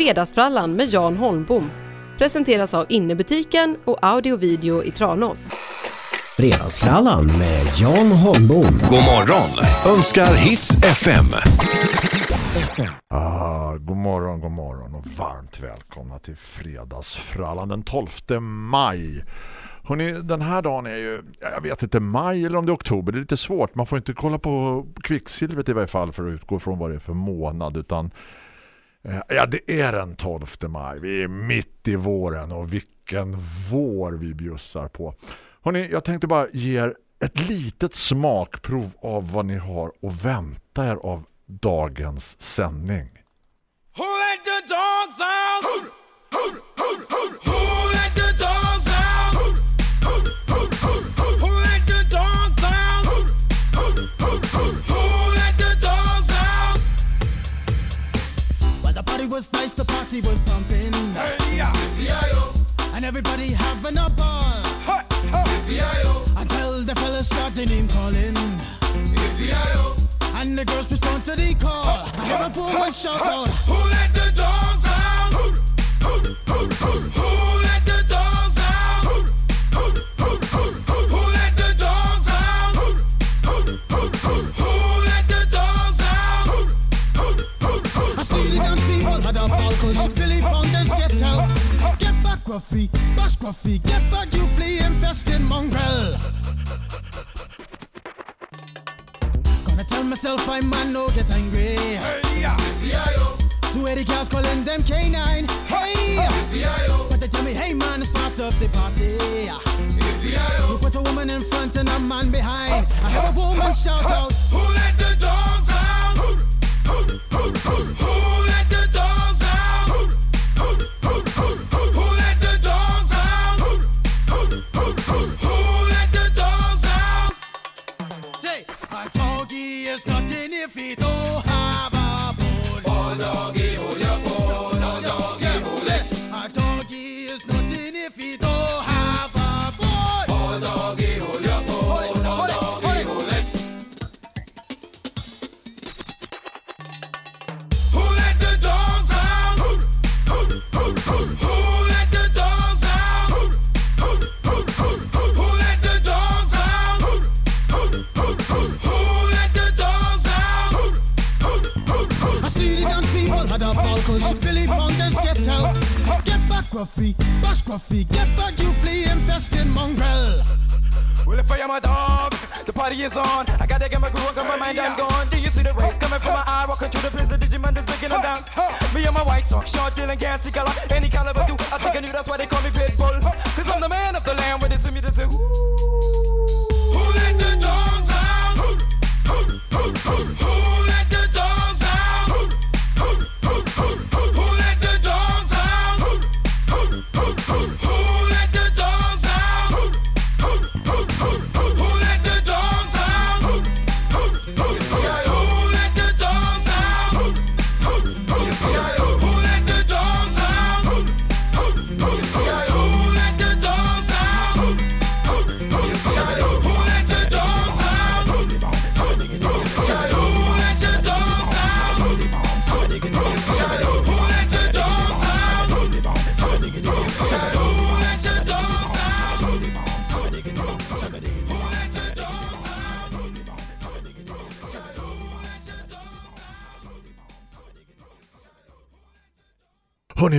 Fredagsfrallan med Jan Holmbom presenteras av Innebutiken och Audio Video i Tranås. Fredagsfrallan med Jan Holmbom. God morgon önskar Hits FM. Ah, god morgon, god morgon och varmt välkomna till Fredagsfrallan den 12 maj. Hörrni, den här dagen är ju, jag vet inte, maj eller om det är oktober. Det är lite svårt. Man får inte kolla på kvicksilvret i varje fall för att utgå från vad det är för månad. Utan, Eh, ja, det är den 12 maj. Vi är mitt i våren och vilken vår vi bjussar på. Hörrni, jag tänkte bara ge er ett litet smakprov av vad ni har och vänta er av dagens sändning. Who let the dogs out? Was nice, the party was pumping, Hey, and everybody having a ball. Ha, ha. Until the fellas started name calling, and the girls respond to the call. I hear a poor one shout out, Who let the dogs out? Who let the Gruffy, bash Gruffy, get back, you flea infested mongrel. Gonna tell myself I man no get angry. Hey, yeah. Two Eddie cows calling them K9. Hey! But they tell me, hey man, it's part of the party. You put a woman in front and a man behind. I heard a woman shout out. Who let the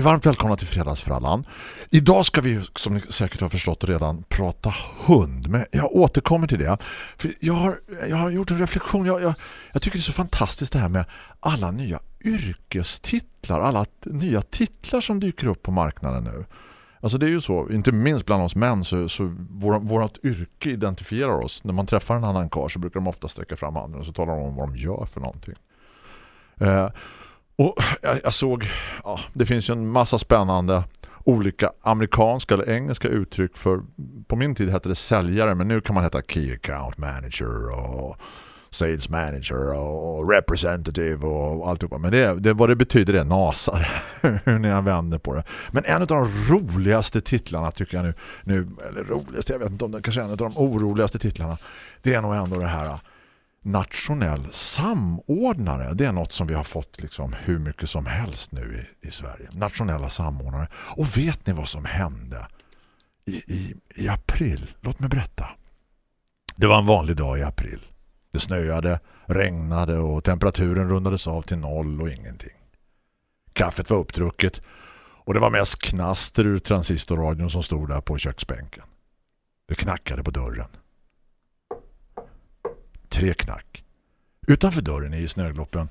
Varmt välkomna till Fredagsfrallan. Idag ska vi, som ni säkert har förstått redan, prata hund. Men jag återkommer till det. För jag, har, jag har gjort en reflektion. Jag, jag, jag tycker det är så fantastiskt det här med alla nya yrkestitlar. Alla nya titlar som dyker upp på marknaden nu. Alltså det är ju så, inte minst bland oss män så, så vår, vårt yrke identifierar oss. När man träffar en annan karl så brukar de ofta sträcka fram handen och så talar de om vad de gör för någonting. Eh, och jag, jag såg, ja, det finns ju en massa spännande olika amerikanska eller engelska uttryck för, på min tid hette det säljare men nu kan man heta key account manager och sales manager och representative och alltihopa. Men det, det, vad det betyder är nasar hur ni använder på det. Men en av de roligaste titlarna tycker jag nu, nu eller roligaste, jag vet inte om det kanske är en av de oroligaste titlarna det är nog ändå det här nationell samordnare. Det är något som vi har fått liksom hur mycket som helst nu i, i Sverige. Nationella samordnare. Och vet ni vad som hände i, i, i april? Låt mig berätta. Det var en vanlig dag i april. Det snöade, regnade och temperaturen rundades av till noll och ingenting. Kaffet var uppdrucket och det var mest knaster ur transistorradion som stod där på köksbänken. Det knackade på dörren. Tre knack. Utanför dörren i snögloppen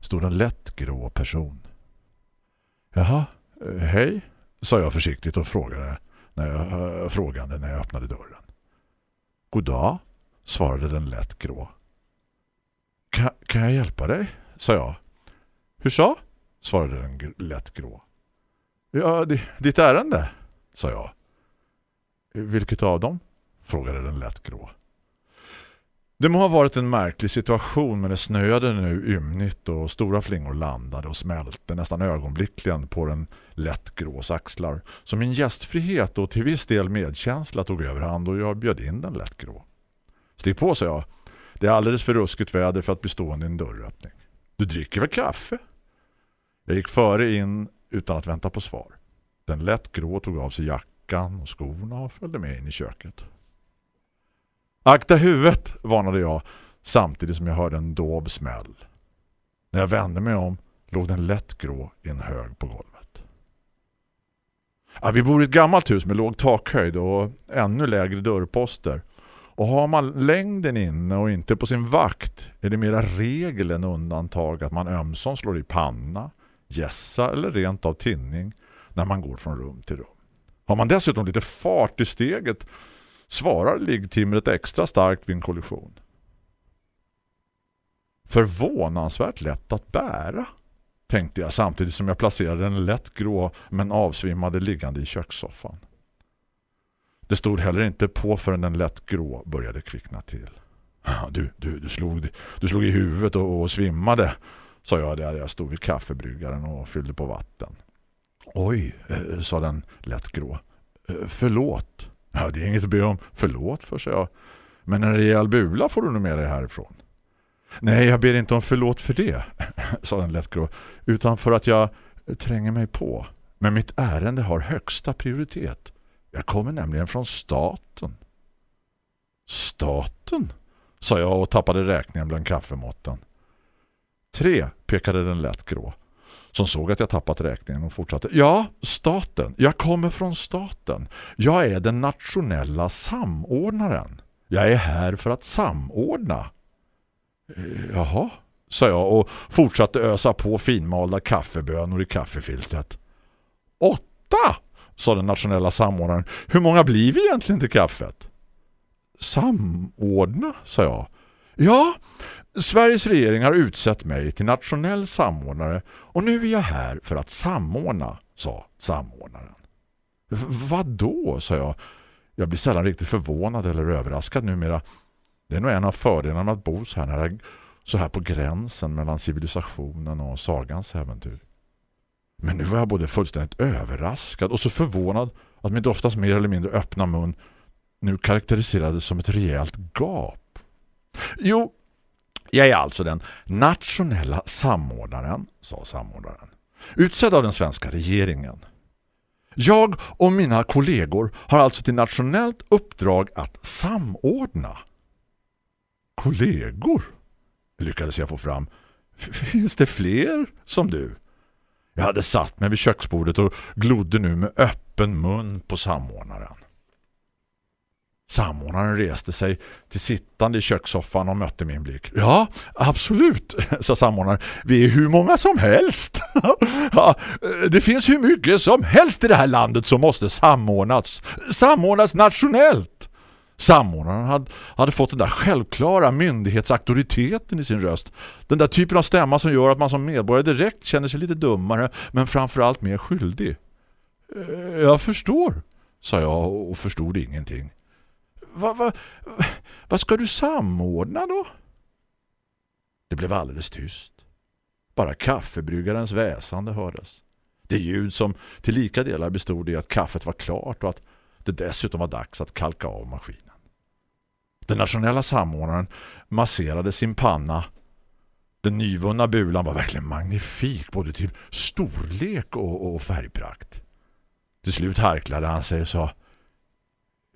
stod en lätt grå person. Jaha, eh, hej, sa jag försiktigt och frågade när jag, äh, frågande när jag öppnade dörren. God dag, svarade den lätt grå. Kan, kan jag hjälpa dig? sa jag. Hur så? svarade den lätt grå. Ja, ditt ärende, sa jag. Vilket av dem? frågade den lätt grå. Det må ha varit en märklig situation men det snöade nu ymnigt och stora flingor landade och smälte nästan ögonblickligen på den lätt grås axlar. Så min gästfrihet och till viss del medkänsla tog överhand och jag bjöd in den lätt grå. Stig på, sa jag. Det är alldeles för ruskigt väder för att bestå i en dörröppning. Du dricker väl kaffe? Jag gick före in utan att vänta på svar. Den lätt grå tog av sig jackan och skorna och följde med in i köket. Akta huvudet, varnade jag samtidigt som jag hörde en dov smäll. När jag vände mig om låg den lätt grå i en hög på golvet. Ja, vi bor i ett gammalt hus med låg takhöjd och ännu lägre dörrposter. Och har man längden inne och inte på sin vakt är det mera regel än undantag att man ömsom slår i panna, gässa eller rent av tinning när man går från rum till rum. Har man dessutom lite fart i steget svarar liggtimret extra starkt vid en kollision. Förvånansvärt lätt att bära, tänkte jag samtidigt som jag placerade den lätt grå men avsvimmade liggande i kökssoffan. Det stod heller inte på förrän den lätt grå började kvickna till. Du, du, du, slog, du slog i huvudet och, och svimmade, sa jag där jag stod vid kaffebryggaren och fyllde på vatten. Oj, eh, sa den lätt grå. Eh, förlåt. Ja, det är inget att be om förlåt för, sig. Men en rejäl bula får du nog med dig härifrån. Nej, jag ber inte om förlåt för det, sa den lättgrå. Utan för att jag tränger mig på. Men mitt ärende har högsta prioritet. Jag kommer nämligen från staten. Staten? sa jag och tappade räkningen bland kaffemåtten. Tre, pekade den lättgrå. Som såg att jag tappat räkningen och fortsatte. Ja, staten. Jag kommer från staten. Jag är den nationella samordnaren. Jag är här för att samordna. Eh, Jaha, sa jag och fortsatte ösa på finmalda kaffebönor i kaffefiltret. Åtta, sa den nationella samordnaren. Hur många blir vi egentligen till kaffet? Samordna, sa jag. Ja, Sveriges regering har utsett mig till nationell samordnare och nu är jag här för att samordna, sa samordnaren. Vad då, sa jag. Jag blir sällan riktigt förvånad eller överraskad numera. Det är nog en av fördelarna med att bo så här, nära, så här på gränsen mellan civilisationen och sagans äventyr. Men nu var jag både fullständigt överraskad och så förvånad att mitt oftast mer eller mindre öppna mun nu karaktäriserades som ett rejält gap. Jo, jag är alltså den nationella samordnaren, sa samordnaren. Utsedd av den svenska regeringen. Jag och mina kollegor har alltså till nationellt uppdrag att samordna. Kollegor? Lyckades jag få fram. Finns det fler som du? Jag hade satt mig vid köksbordet och glodde nu med öppen mun på samordnaren. Samordnaren reste sig till sittande i kökssoffan och mötte min blick. Ja, absolut, sa samordnaren. Vi är hur många som helst. ja, det finns hur mycket som helst i det här landet som måste samordnas. Samordnas nationellt. Samordnaren hade, hade fått den där självklara myndighetsauktoriteten i sin röst. Den där typen av stämma som gör att man som medborgare direkt känner sig lite dummare men framförallt mer skyldig. Eh, jag förstår, sa jag och förstod ingenting vad, vad, vad ska du samordna då? Det blev alldeles tyst. Bara kaffebryggarens väsande hördes. Det ljud som till lika delar bestod i att kaffet var klart och att det dessutom var dags att kalka av maskinen. Den nationella samordnaren masserade sin panna. Den nyvunna bulan var verkligen magnifik både till storlek och, och färgprakt. Till slut harklade han sig och sa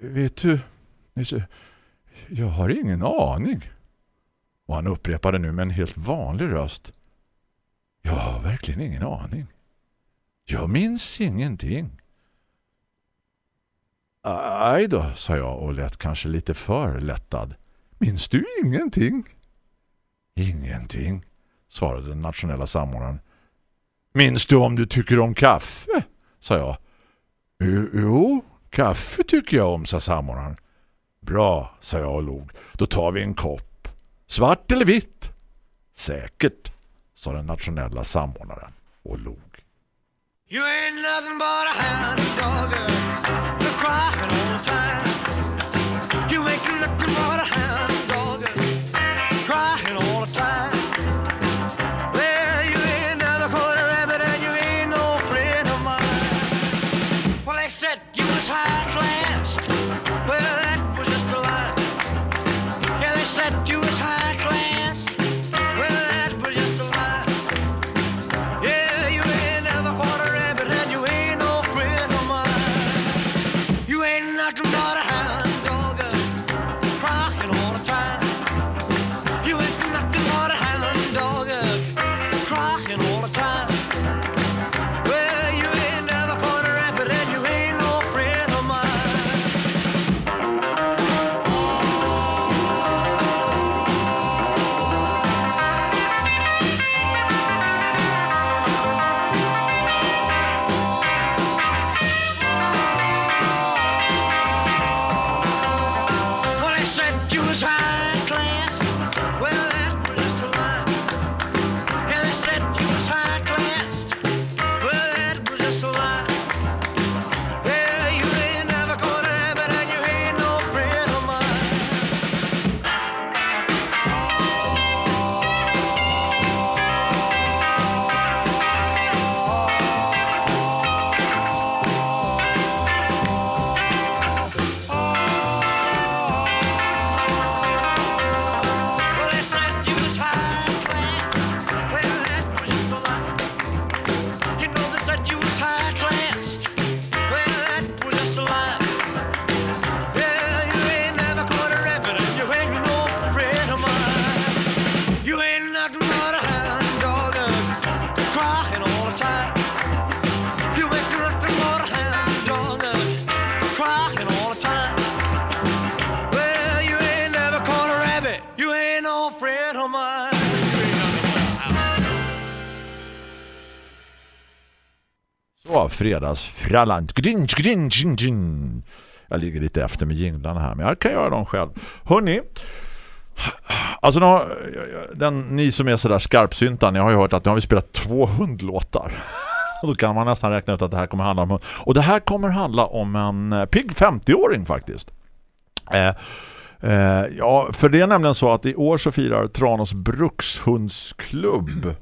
Vet du, vet du, jag har ingen aning. Och han upprepade nu med en helt vanlig röst. Jag har verkligen ingen aning. Jag minns ingenting. Aj då, sa jag och lät kanske lite för lättad. Minns du ingenting? Ingenting, svarade den nationella samordnaren. Minns du om du tycker om kaffe? sa jag. Jo, kaffe tycker jag om, sa samordnaren. Bra, sa jag och log. Då tar vi en kopp. Svart eller vitt? Säkert, sa den nationella samordnaren och log. You ain't nothing but a hound dog, the crying all time. Fredagsfrallan. Jag ligger lite efter med jinglarna här, men jag kan göra dem själv. Hörrni, alltså nu har, den, ni som är sådär skarpsynta, ni har ju hört att nu har vi spelat två hundlåtar. Och då kan man nästan räkna ut att det här kommer handla om hund. Och det här kommer handla om en eh, pigg 50-åring faktiskt. Eh, eh, ja, för det är nämligen så att i år så firar Tranås brukshundsklubb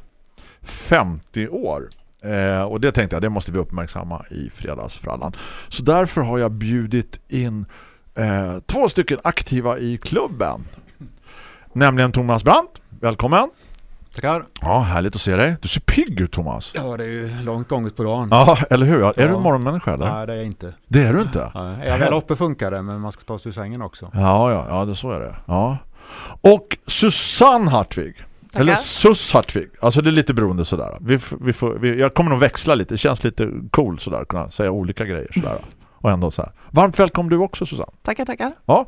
50 år. Eh, och det tänkte jag, det måste vi uppmärksamma i fredagsfrallan. Så därför har jag bjudit in eh, två stycken aktiva i klubben. Nämligen Thomas Brandt. Välkommen. Tackar. Ja, härligt att se dig. Du ser pigg ut Thomas. Ja, det är ju långt gånget på dagen. Ja, eller hur? Är du en morgonmänniska eller? Nej, det är jag inte. Det är du inte? Ja, är jag väl uppe funkar det, men man ska ta sig ur sängen också. Ja, ja, ja, det så är det. Ja. Och Susanne Hartvig. Tackar. Eller Sus Hartvig. Alltså det är lite beroende sådär. Vi, vi får, vi, jag kommer nog växla lite. Det känns lite cool sådär. Kunna säga olika grejer sådär. Och ändå så här. Varmt välkommen du också Susanne. Tackar, tackar. Ja.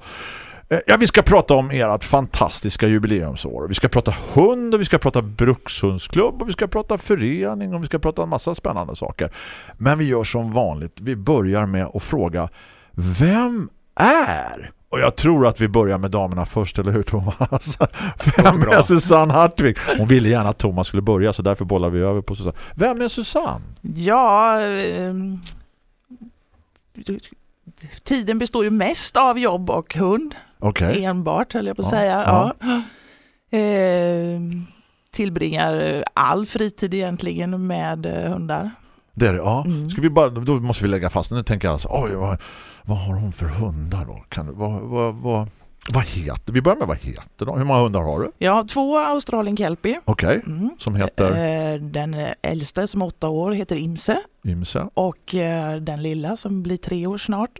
Eh, Ja, vi ska prata om ert fantastiska jubileumsår. Vi ska prata hund och vi ska prata brukshundsklubb och vi ska prata förening och vi ska prata en massa spännande saker. Men vi gör som vanligt. Vi börjar med att fråga vem är? Och jag tror att vi börjar med damerna först, eller hur Thomas? Vem är Susanne Hartvig? Hon ville gärna att Thomas skulle börja så därför bollar vi över på Susanne. Vem är Susanne? Ja, ehm, tiden består ju mest av jobb och hund. Okej. Enbart höll jag på att Ja, säga. ja. Ja. Ehm, tillbringar all fritid egentligen med eh, hundar. Det är det, ja. Mm. Ska vi bara, då måste vi lägga fast. Nu tänker jag alltså, oj, vad, vad har hon för hundar då? Kan, vad, vad, vad, Vad heter, vi börjar med vad heter de? Hur många hundar har du? Jag har två Australian Kelpie. Okej, Mm. som heter Eh, Den äldste som är åtta år heter Imse Imse. och eh, den lilla som blir tre år snart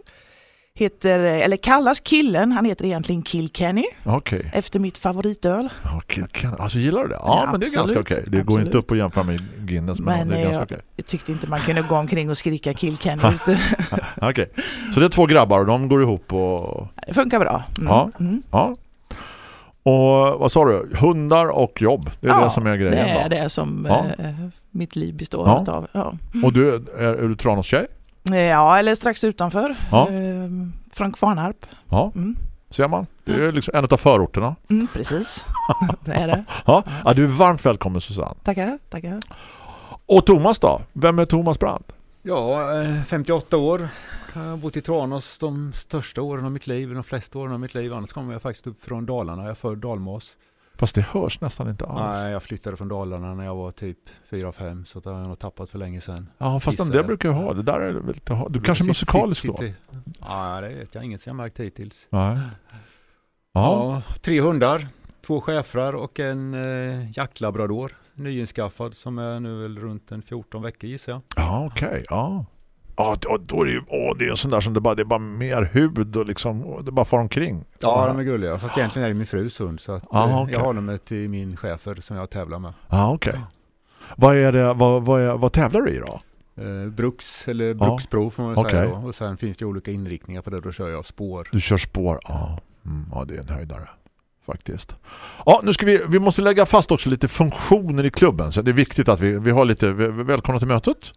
heter, eller kallas killen, han heter egentligen Kilkenny Okej. efter mitt favoritöl. Okej, kan- Alltså gillar du det? Ja, Ja, men det är ganska absolut. okej. Det går Absolut. inte upp att jämföra med Guinness, men, Men det är ganska jag, okej. jag tyckte inte man kunde gå omkring och skrika Kilkenny ute. Okej. Så det är två grabbar och de går ihop och... Det funkar bra. Mm. Ja. Mm. Ja. Och vad sa du? Hundar och jobb. Det är Ja, det som är grejen Det är då. det som Ja. eh, mitt liv består Ja. av. Ja. Och du, är, är du Tranås-tjej? Ja, eller strax utanför. Ja. Eh, från Kvarnarp. Ja, Mm. ser man. Det är liksom en av förorterna. Mm, precis, det är det. Ja. ja, du är varmt välkommen Susanne. Tackar, tackar. Och Thomas då? Vem är Thomas Brandt? Ja, eh, 58 år. Jag har bott i Tranås de största åren av mitt liv, de flesta åren av mitt liv. Annars kommer jag faktiskt upp från Dalarna. Jag är född Dalmas. Fast det hörs nästan inte alls. Nej, jag flyttade från Dalarna när jag var typ 4-5 så det har jag nog tappat för länge sedan. Ja, fast en Gissar del jag. brukar ju ha. Det där är väl lite... Du kanske är musikalisk då? Ja, det vet jag. Inget som jag märkt hittills. Nej. Ja. Ja, tre hundar, två schäfrar och en eh, jaktlabrador. Nyinskaffad som är nu väl runt en 14 veckor gissar jag. Ja, okej. Ja. Ja, då, då är det ju åh, det är en sån där som det bara, det är bara mer hud och liksom, det bara far omkring. Ja, de är gulliga. Fast egentligen är det min frus hund så att, Ja, eh, jag håller mig till min schäfer som jag tävlar med. Ja, okej. Vad är det, vad, vad, är, vad tävlar du i då? Eh, Bruks, eller Bruksprov får man Okej. säga då. Och sen finns det olika inriktningar på det. Då kör jag spår. Du kör spår. Ja, mm, ja det är en höjdare. Faktiskt. Ja, nu ska vi, vi måste lägga fast också lite funktioner i klubben. Så det är viktigt att vi, vi har lite, välkomna till mötet.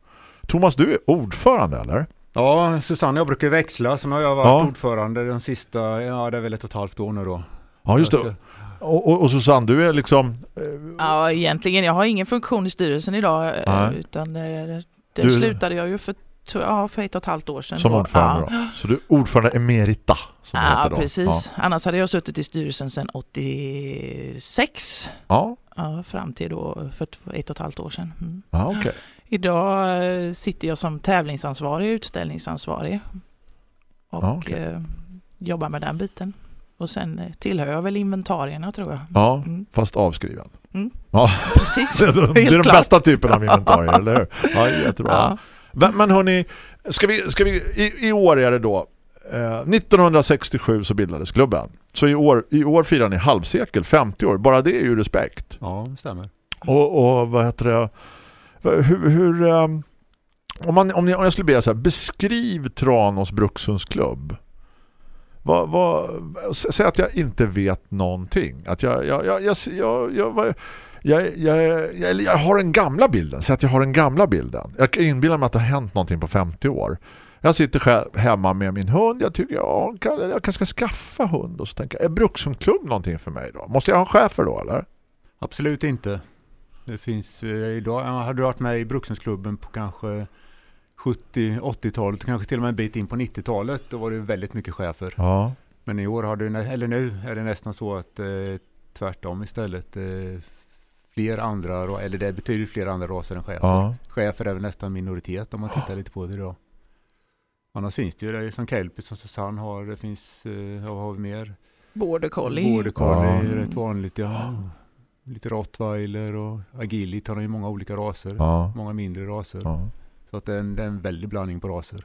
Thomas, du är ordförande eller? Ja, Susanne jag brukar växla. Så nu har jag varit Ja. ordförande den sista, ja det är väl ett och ett halvt år nu då. Ja, just det. att, Och, och, och Susanne, du är liksom... eh, Ja, egentligen, jag har ingen funktion i styrelsen idag eh, Nej. utan eh, det Du- slutade jag ju för, ja, för ett och ett halvt år sedan. Som då. ordförande ja. då. Så du är ordförande emerita. Som det Ja, heter då. precis. Annars hade jag suttit i styrelsen sedan 86. Ja, Ja, fram till då för ett och ett halvt år sedan. Mm. ja, ja okej. Idag eh, sitter jag som tävlingsansvarig, utställningsansvarig och Ja, okej. eh, jobbar med den biten. Och sen eh, tillhör jag väl inventarierna tror jag. Ja, Mm. fast avskriven. Mm. Ja, Precis. det är Helt den klart. bästa typen av inventarier, eller hur? Ja, jättebra. Ja. Men hörni, ska vi, ska vi, i, i år är det då eh, 1967 så bildades klubben. Så i år, i år firar ni halvsekel, 50 år. Bara det är ju respekt. ja, det stämmer. Och, och vad heter det? Hur, hur om, man, om, ni, om jag skulle be så här, beskriv Tranås Brukshundsklubb. Vad, vad, säg att jag inte vet någonting. Att jag, jag, jag, jag, jag, jag, jag, jag, jag, jag har den gamla bilden. Säg att jag har den gamla bilden. Jag inbillar mig att det har hänt någonting på 50 år. Jag sitter själv hemma med min hund. Jag tycker ja, kan- jag kanske ska skaffa hund. Och så tänker jag, är Brukshundklubb någonting för mig då? Måste jag ha en chefer då eller? Absolut inte. Det finns eh, idag, hade du varit med i Brukshundsklubben på kanske 70-80-talet, kanske till och med en bit in på 90-talet, då var det väldigt mycket chefer. Ja. Men i år har du, eller nu är det nästan så att eh, tvärtom istället. Eh, fler andra, ra- eller det är betydligt fler andra raser än chefer. Ja. Chefer är väl nästan minoritet om man tittar lite på det idag. Annars finns det ju det som Kelpie som Susanne har, det finns, eh, vad har vi mer? Border collie. Border collie är Ja. rätt vanligt, ja. Lite rottweiler och agilit har de ju många olika raser. Ja. Många mindre raser. Ja. Så att det är, en, det är en väldig blandning på raser.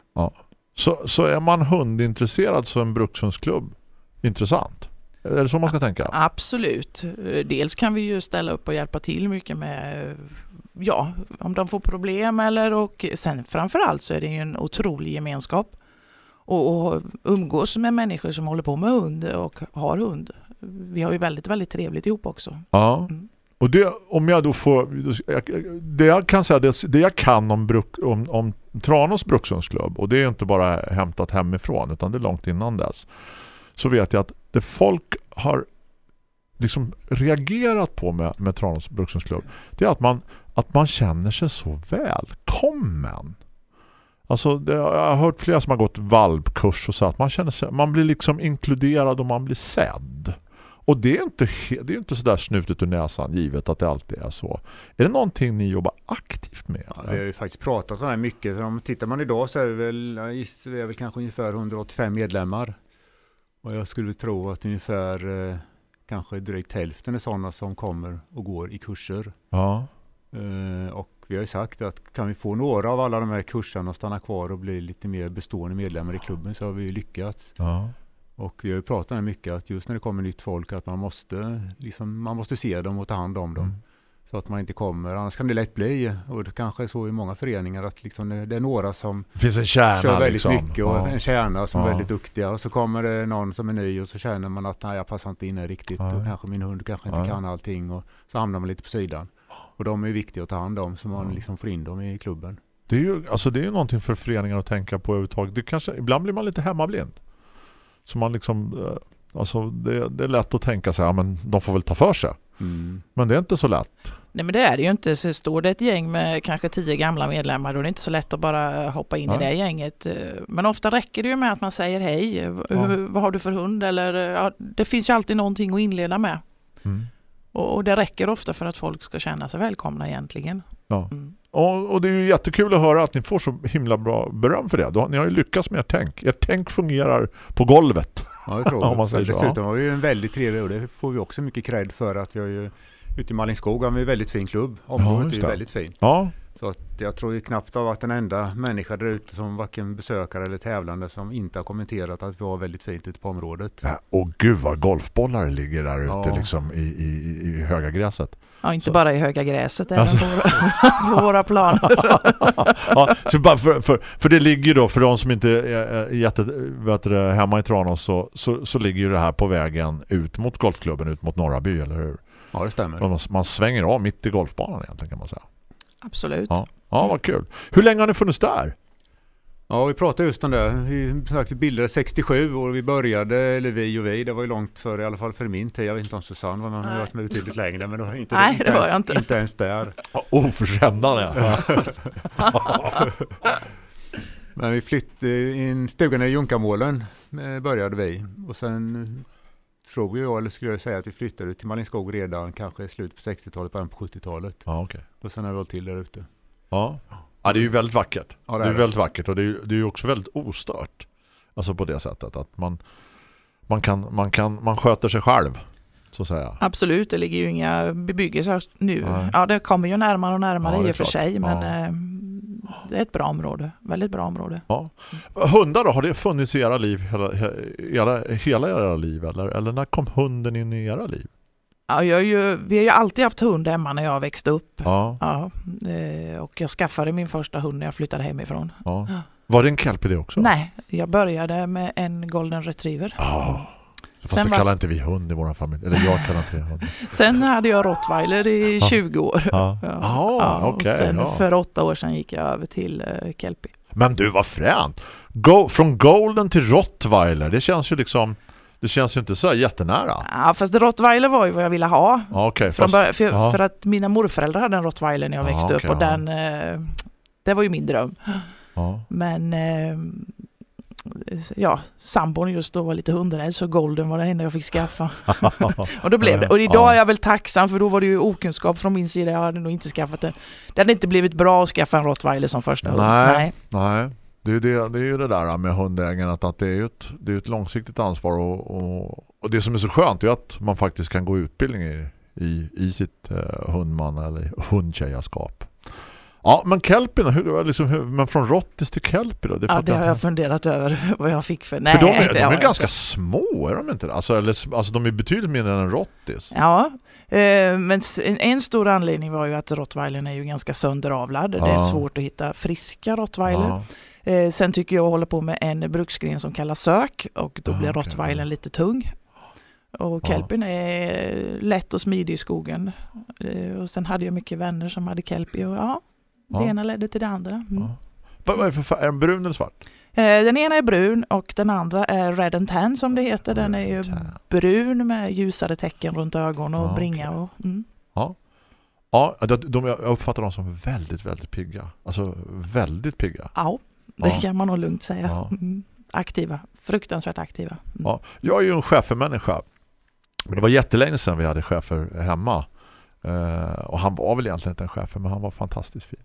Så, så är man hundintresserad så är en brukshundsklubb intressant. Är det så man ska tänka? Absolut. Dels kan vi ju ställa upp och hjälpa till mycket med ja, om de får problem eller och sen framförallt så är det ju en otrolig gemenskap och, och umgås med människor som håller på med hund och har hund. Vi har ju väldigt, väldigt trevligt ihop också. Ja. Mm. Och det, om jag då får det jag kan säga det, det jag kan om, bruk, om, om Tranås brukshundsklubb och det är inte bara hämtat hemifrån utan det är långt innan dess så vet jag att det folk har liksom reagerat på med, med Tranås brukshundsklubb det är att man, att man känner sig så välkommen. Alltså det, jag har hört flera som har gått valpkurs och så att man känner sig, man blir liksom inkluderad och man blir sedd. Och det är inte, det är inte sådär snutet ur näsan givet att det alltid är så. Är det någonting ni jobbar aktivt med? Ja, vi har ju faktiskt pratat om det här mycket. Om tittar man idag så är det väl, gissar är väl kanske ungefär 185 medlemmar. Och jag skulle tro att ungefär eh, kanske drygt hälften är sådana som kommer och går i kurser. Ja. Eh, och vi har ju sagt att kan vi få några av alla de här kurserna att stanna kvar och bli lite mer bestående medlemmar i klubben så har vi lyckats. Ja. Och vi har ju pratat mycket att just när det kommer nytt folk att man måste, liksom, man måste se dem och ta hand om dem. Mm. Så att man inte kommer, annars kan det lätt bli, och det kanske är så i många föreningar, att liksom det, är några som Det finns en kärna kör väldigt liksom. mycket och ja. en kärna som Ja. är väldigt duktiga. Och så kommer det någon som är ny och så känner man att nej, jag passar inte in här riktigt. Nej. Och kanske min hund kanske inte kan allting. Och så hamnar man lite på sidan. Och de är viktiga att ta hand om så man Ja. liksom får in dem i klubben. Det är ju alltså det är någonting för föreningar att tänka på överhuvudtaget. Det kanske, ibland blir man lite hemmablind. Så man liksom eh, alltså det, det är lätt att tänka sig ja, men de får väl ta för sig. Men det är inte så lätt. Nej men det är det ju inte. Så står det ett gäng med kanske tio gamla medlemmar då är det inte så lätt att bara hoppa in Nej. i det gänget. Men ofta räcker det ju med att man säger hej. Hur- Vad har du för hund? Eller, ja, det finns ju alltid någonting att inleda med. Mm. Och, och det räcker ofta för att folk ska känna sig välkomna egentligen. Ja. Mm. Och, och det är ju jättekul att höra att ni får så himla bra beröm för det. Ni har ju lyckats med ert tänk. Ert tänk fungerar på golvet. Ja, jag tror Om man säger så, Dessutom har vi ju en väldigt trevlig och det får vi också mycket cred för att vi har ju ute i Mallingskog har vi en väldigt fin klubb. Området just är det. väldigt fint. Ja, Så att jag tror ju knappt av att en enda människa där ute som varken besökare eller tävlande som inte har kommenterat att vi har väldigt fint ute på området. Ja, och gud vad golfbollar ligger där ute Ja. liksom i, i, i höga gräset. Ja, inte Så- bara i höga gräset, även Alltså. på, våra, på våra planer. ja, så bara för, för, för det ligger ju då, för de som inte är, jätte, vet du, hemma i Tranås så, så, så ligger ju det här på vägen ut mot golfklubben, ut mot Norraby, eller hur? Ja, det stämmer. Man, man svänger av mitt i golfbanan egentligen kan man säga. Absolut. Ja, ja vad kul. Hur länge har ni funnits där? Ja, vi pratade just om det. Vi sagt, vi bildades 67 och vi började, eller vi och vi, det var ju långt före, i alla fall för min tid. Jag vet inte om Susanne var hon har varit med betydligt längre, men det var inte, Nej, inte det var ens, inte. Inte ens där. Oförskämda ja. Men vi flyttade in stugan i Junkamålen eh, började vi och sen tror jag, eller skulle jag säga att vi flyttade till Mallingskog redan kanske i slutet på 60-talet, början på 70-talet. ja, okej. Och sen har vi hållit till där ute. Ja. ja, det är ju väldigt vackert. Ja, det är väldigt vackert och det är, det är också väldigt ostört. Alltså på det sättet att man, man, kan, man, kan, man sköter sig själv så att säga. Absolut, det ligger ju inga bebyggelser nu. Nej. Ja, det kommer ju närmare och närmare Ja, i och för klart. sig, men Ja. eh, det är ett bra område. Väldigt bra område. Ja. Hundar då, har det funnits i era liv hela, he- era, hela era liv eller, eller när kom hunden in i era liv? Ja, jag ju, vi har ju alltid haft hund hemma när jag växte upp. Ja, Ja, eh, och jag skaffade min första hund när jag flyttade hemifrån. ja. Var det en kelp i det också? Nej, jag började med en golden retriever. Ja. Fast Sen det var- kallar inte vi hund i vår familj. Eller jag kallar inte det hund. Sen hade jag rottweiler i Ja. 20 år. Ja. Ja. Ah, okej, sen för åtta år sedan gick jag över till uh, kelpie. Men du, vad fränt. Go, från golden till rottweiler, det känns ju liksom... Det känns ju inte så jättenära. Ja, fast rottweiler var ju vad jag ville ha. Från fast- början, för, ja. för att mina morföräldrar hade en rottweiler när jag Ja, växte okej, upp och den, eh, det var ju min dröm. Men eh, ja, sambon just då var lite hundrädd så golden var det enda jag fick skaffa. och då blev det. Och idag är jag väl tacksam för då var det ju okunskap från min sida. Jag hade nog inte skaffat det. Det hade inte blivit bra att skaffa en rottweiler som första hund. Nej. Nej, det är, det, det är ju det där med hundägaren att, att det är ett, det är ett långsiktigt ansvar och, och, och det som är så skönt är att man faktiskt kan gå utbildning i, i, i sitt eh, hundman eller hundtjejaskap. Ja, men kelpien, hur, liksom, hur, men från rottis till kelpie då? Det Ja, det har jag funderat över vad jag fick för. Nej, För de är, de är ganska inte. små, är de inte det? Alltså, eller, alltså de är betydligt mindre än rottis. Ja, eh, men en, en stor anledning var ju att rottweilern är ju ganska sönderavlad. Det är Ja. svårt att hitta friska rottweiler. Ja. Eh, sen tycker jag att hålla på med en bruksgren som kallas sök och då Ah, blir okej, rottweilern ja. lite tung. Och Ja. kelpien är lätt och smidig i skogen. Eh, och sen hade jag mycket vänner som hade kelpie och ja, det Ja. ena ledde till det andra. Mm. Ja. Vad är det för färg? Är den brun eller svart? Eh, den ena är brun och den andra är red and tan som det heter. Den är ju brun med ljusare tecken runt ögon och Ja, bringa. Och, mm. Ja, de, jag uppfattar dem som väldigt, väldigt pigga. Alltså väldigt pigga. Ja, det Ja. kan man nog lugnt säga. Ja. Mm. Aktiva, fruktansvärt aktiva. Mm. Ja, jag är ju en schäfermänniska. Men det var jättelänge sedan vi hade chefer hemma. Eh, och han var väl egentligen inte en chefer, men han var fantastiskt fin.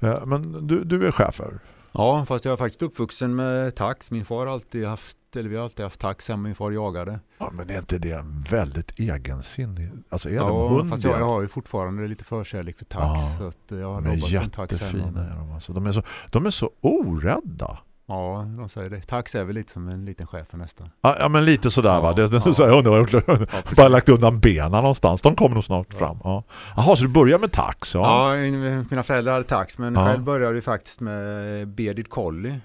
Eh, men du, du är chefer. Ja, fast jag är faktiskt uppvuxen med tax. Min far har alltid haft, eller vi har alltid haft tax hemma. Min far jagade. Ja, men är inte det väldigt egensinnig? Alltså är Ja, de fast jag, jag har ju fortfarande lite förkärlek för tax. Ja. Så att jag har de är tax jättefina. hemma. Är de, alltså. de, är så, de är så orädda. Ja, de säger det. Tax är väl lite som en liten chef nästan. Ja, ja, men lite sådär Ja, va. Det, ja. så undrar, jag har Ja, precis. bara lagt undan benen någonstans. De kommer nog snart fram. Ja. Jaha, så du börjar med tax? Ja. Mina föräldrar hade tax men Ja. själv började vi faktiskt med Bearded Collie.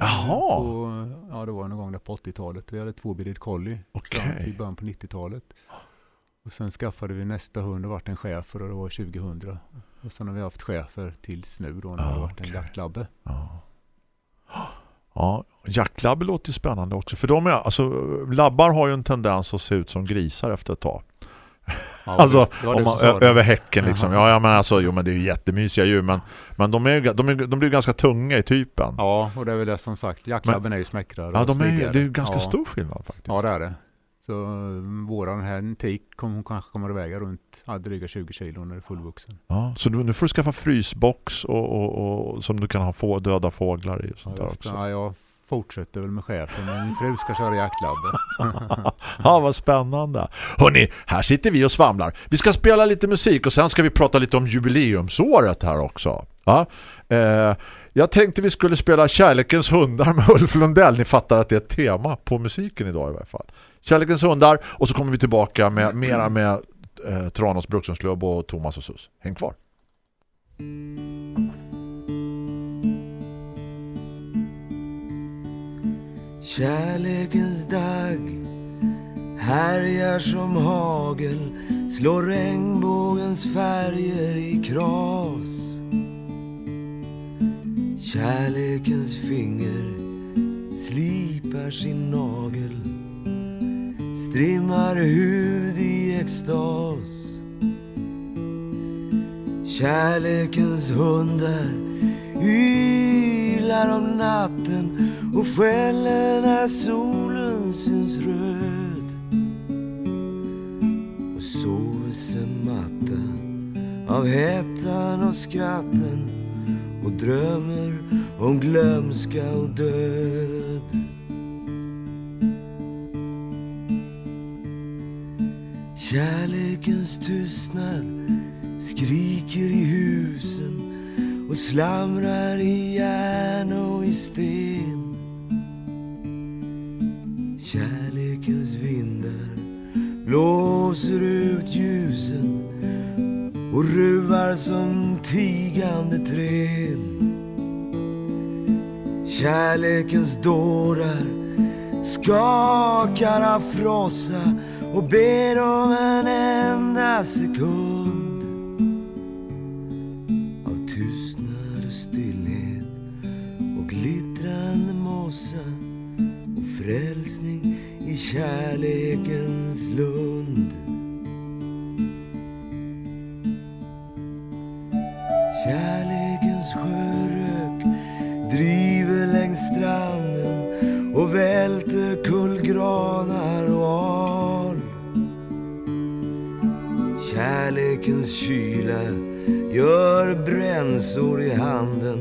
Jaha. På, ja, det var någon gång där på 80-talet. Vi hade två Bearded Collie Okej. fram till början på 90-talet. Och sen skaffade vi nästa hund och vart en chefer och det var 2000. Och sen har vi haft chefer tills nu då när det har varit en jaktlabbe. Ja. Ja, jaktlabbar låter ju spännande också. För de är, alltså, labbar har ju en tendens att se ut som grisar efter ett tag. Ja, Alltså, om man, över häcken liksom. Jaha. Ja, ja, men alltså, jo, men det är ju jättemysiga djur. Men, men de, är, de, är, de blir ganska tunga i typen. Ja, och det är väl det som sagt. Jaktlabben är ju smäckrare Ja, de är det är ju ganska ja. stor skillnad faktiskt. Ja, det är det. Så um, våran här en tik kom, kanske kommer att väga runt ja, dryga 20 kilo när det är fullvuxen. Ja, så du, nu får du skaffa frysbox och, och, och, som du kan ha få, döda fåglar i. Och sånt Ja, där också. ja, jag fortsätter väl med chefen men min fru ska köra jaktlabbe. Ja, vad spännande. Hörrni, här sitter vi och svamlar. Vi ska spela lite musik och sen ska vi prata lite om jubileumsåret här också. Ja. Eh, jag tänkte vi skulle spela Kärlekens hundar med Ulf Lundell. Ni fattar att det är ett tema på musiken idag i varje fall. Kärlekens hundar och så kommer vi tillbaka med mera med eh, Tranås Brukshundsklubb och Thomas och Sus. Häng kvar. Kärlekens dag härjar som hagel slår regnbågens färger i kras Kärlekens finger slipar sin nagel strimmar hud i extas Kärlekens hundar ylar om natten och skäller när solen syns röd och sover sig matta av hettan och skratten och drömmer om glömska och död. Kärlekens tystnad skriker i husen och slamrar i järn och i sten. Kärlekens vindar blåser ut ljusen och ruvar som tigande trän. Kärlekens dårar skakar av frossa och ber om en enda sekund av tystnad och stillhet och glittrande mossa och frälsning i kärlekens lund. Kärlekens sjörök driver längs stranden Kärlekens kyla gör bränsor i handen.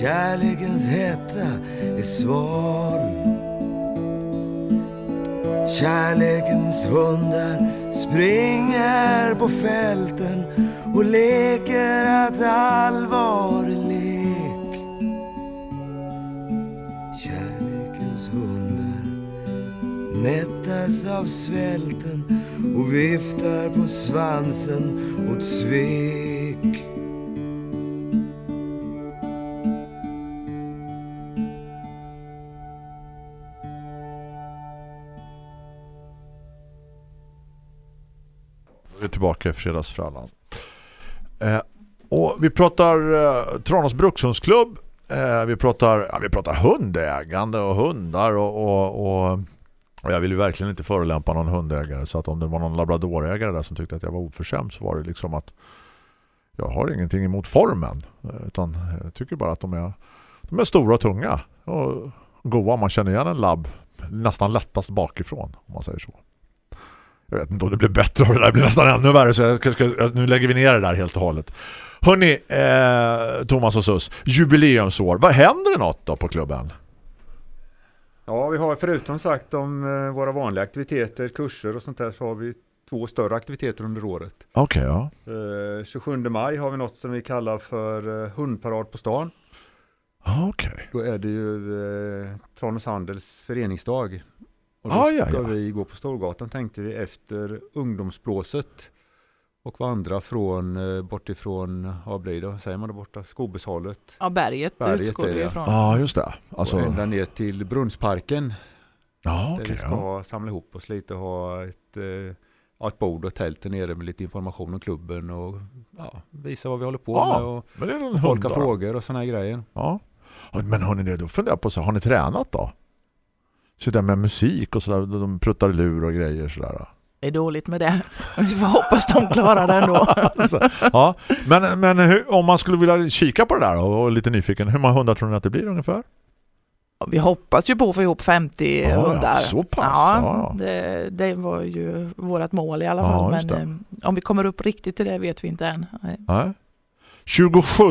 Kärlekens hetta är sval. Kärlekens hundar springer på fälten och leker att allvar är lek. Kärlekens hundar mättas av svälten och viftar på svansen åt svek. Vi är tillbaka i fredagsfrallan. Eh, och vi pratar eh, Tranås Brukshundsklubb. Eh, vi, pratar, ja, vi pratar hundägande och hundar och, och, och, och jag vill ju verkligen inte förolämpa någon hundägare så att om det var någon labradorägare där som tyckte att jag var oförskämd så var det liksom att jag har ingenting emot formen eh, utan jag tycker bara att de är, de är stora och tunga och goa. Man känner igen en labb nästan lättast bakifrån om man säger så. Jag vet inte om det blir bättre och det där blir nästan ännu värre så jag ska, ska, nu lägger vi ner det där helt och hållet. Hörrni, eh, Thomas och Sus, jubileumsår. Vad händer det något då på klubben? Ja, vi har förutom sagt om eh, våra vanliga aktiviteter, kurser och sånt där så har vi två större aktiviteter under året. Okej, ja. Eh, 27 maj har vi något som vi kallar för eh, hundparad på stan. Ah, Okej. Då är det ju eh, Tranås Handels föreningsdag. Och då Ah, ja, ska ja. vi gå på Storgatan tänkte vi efter ungdomsblåset och vandra från eh, bort ifrån, vad blir det, säger man där borta, Skobeshållet. Ja, berget, Berget utgår det. ifrån. Ja, just det. Alltså, och ända ner till Brunnsparken ja, där okej. vi ska ja. ha, samla ihop oss lite och ha ett, eh, ja, ett bord och tält där nere med lite information om klubben och ja, visa vad vi håller på Ja, med och Men det är en folk har hund då. frågor och sådana här grejer. Ja. Men hörni, det, då funderar jag på så har ni tränat då? Sitta med musik och sådär, de pruttar lur och grejer sådär. Det är dåligt med det. Vi får hoppas de klarar det ändå. Så, ja, men, men hur, om man skulle vilja kika på det där och, och lite nyfiken, hur många hundar tror ni att det blir ungefär? Vi hoppas ju på att få ihop 50 Ja, ja, hundar. så pass, Ja, ja. Det, det var ju vårt mål i alla Ja, fall. men eh, om vi kommer upp riktigt till det vet vi inte än. Nej. Nej. 27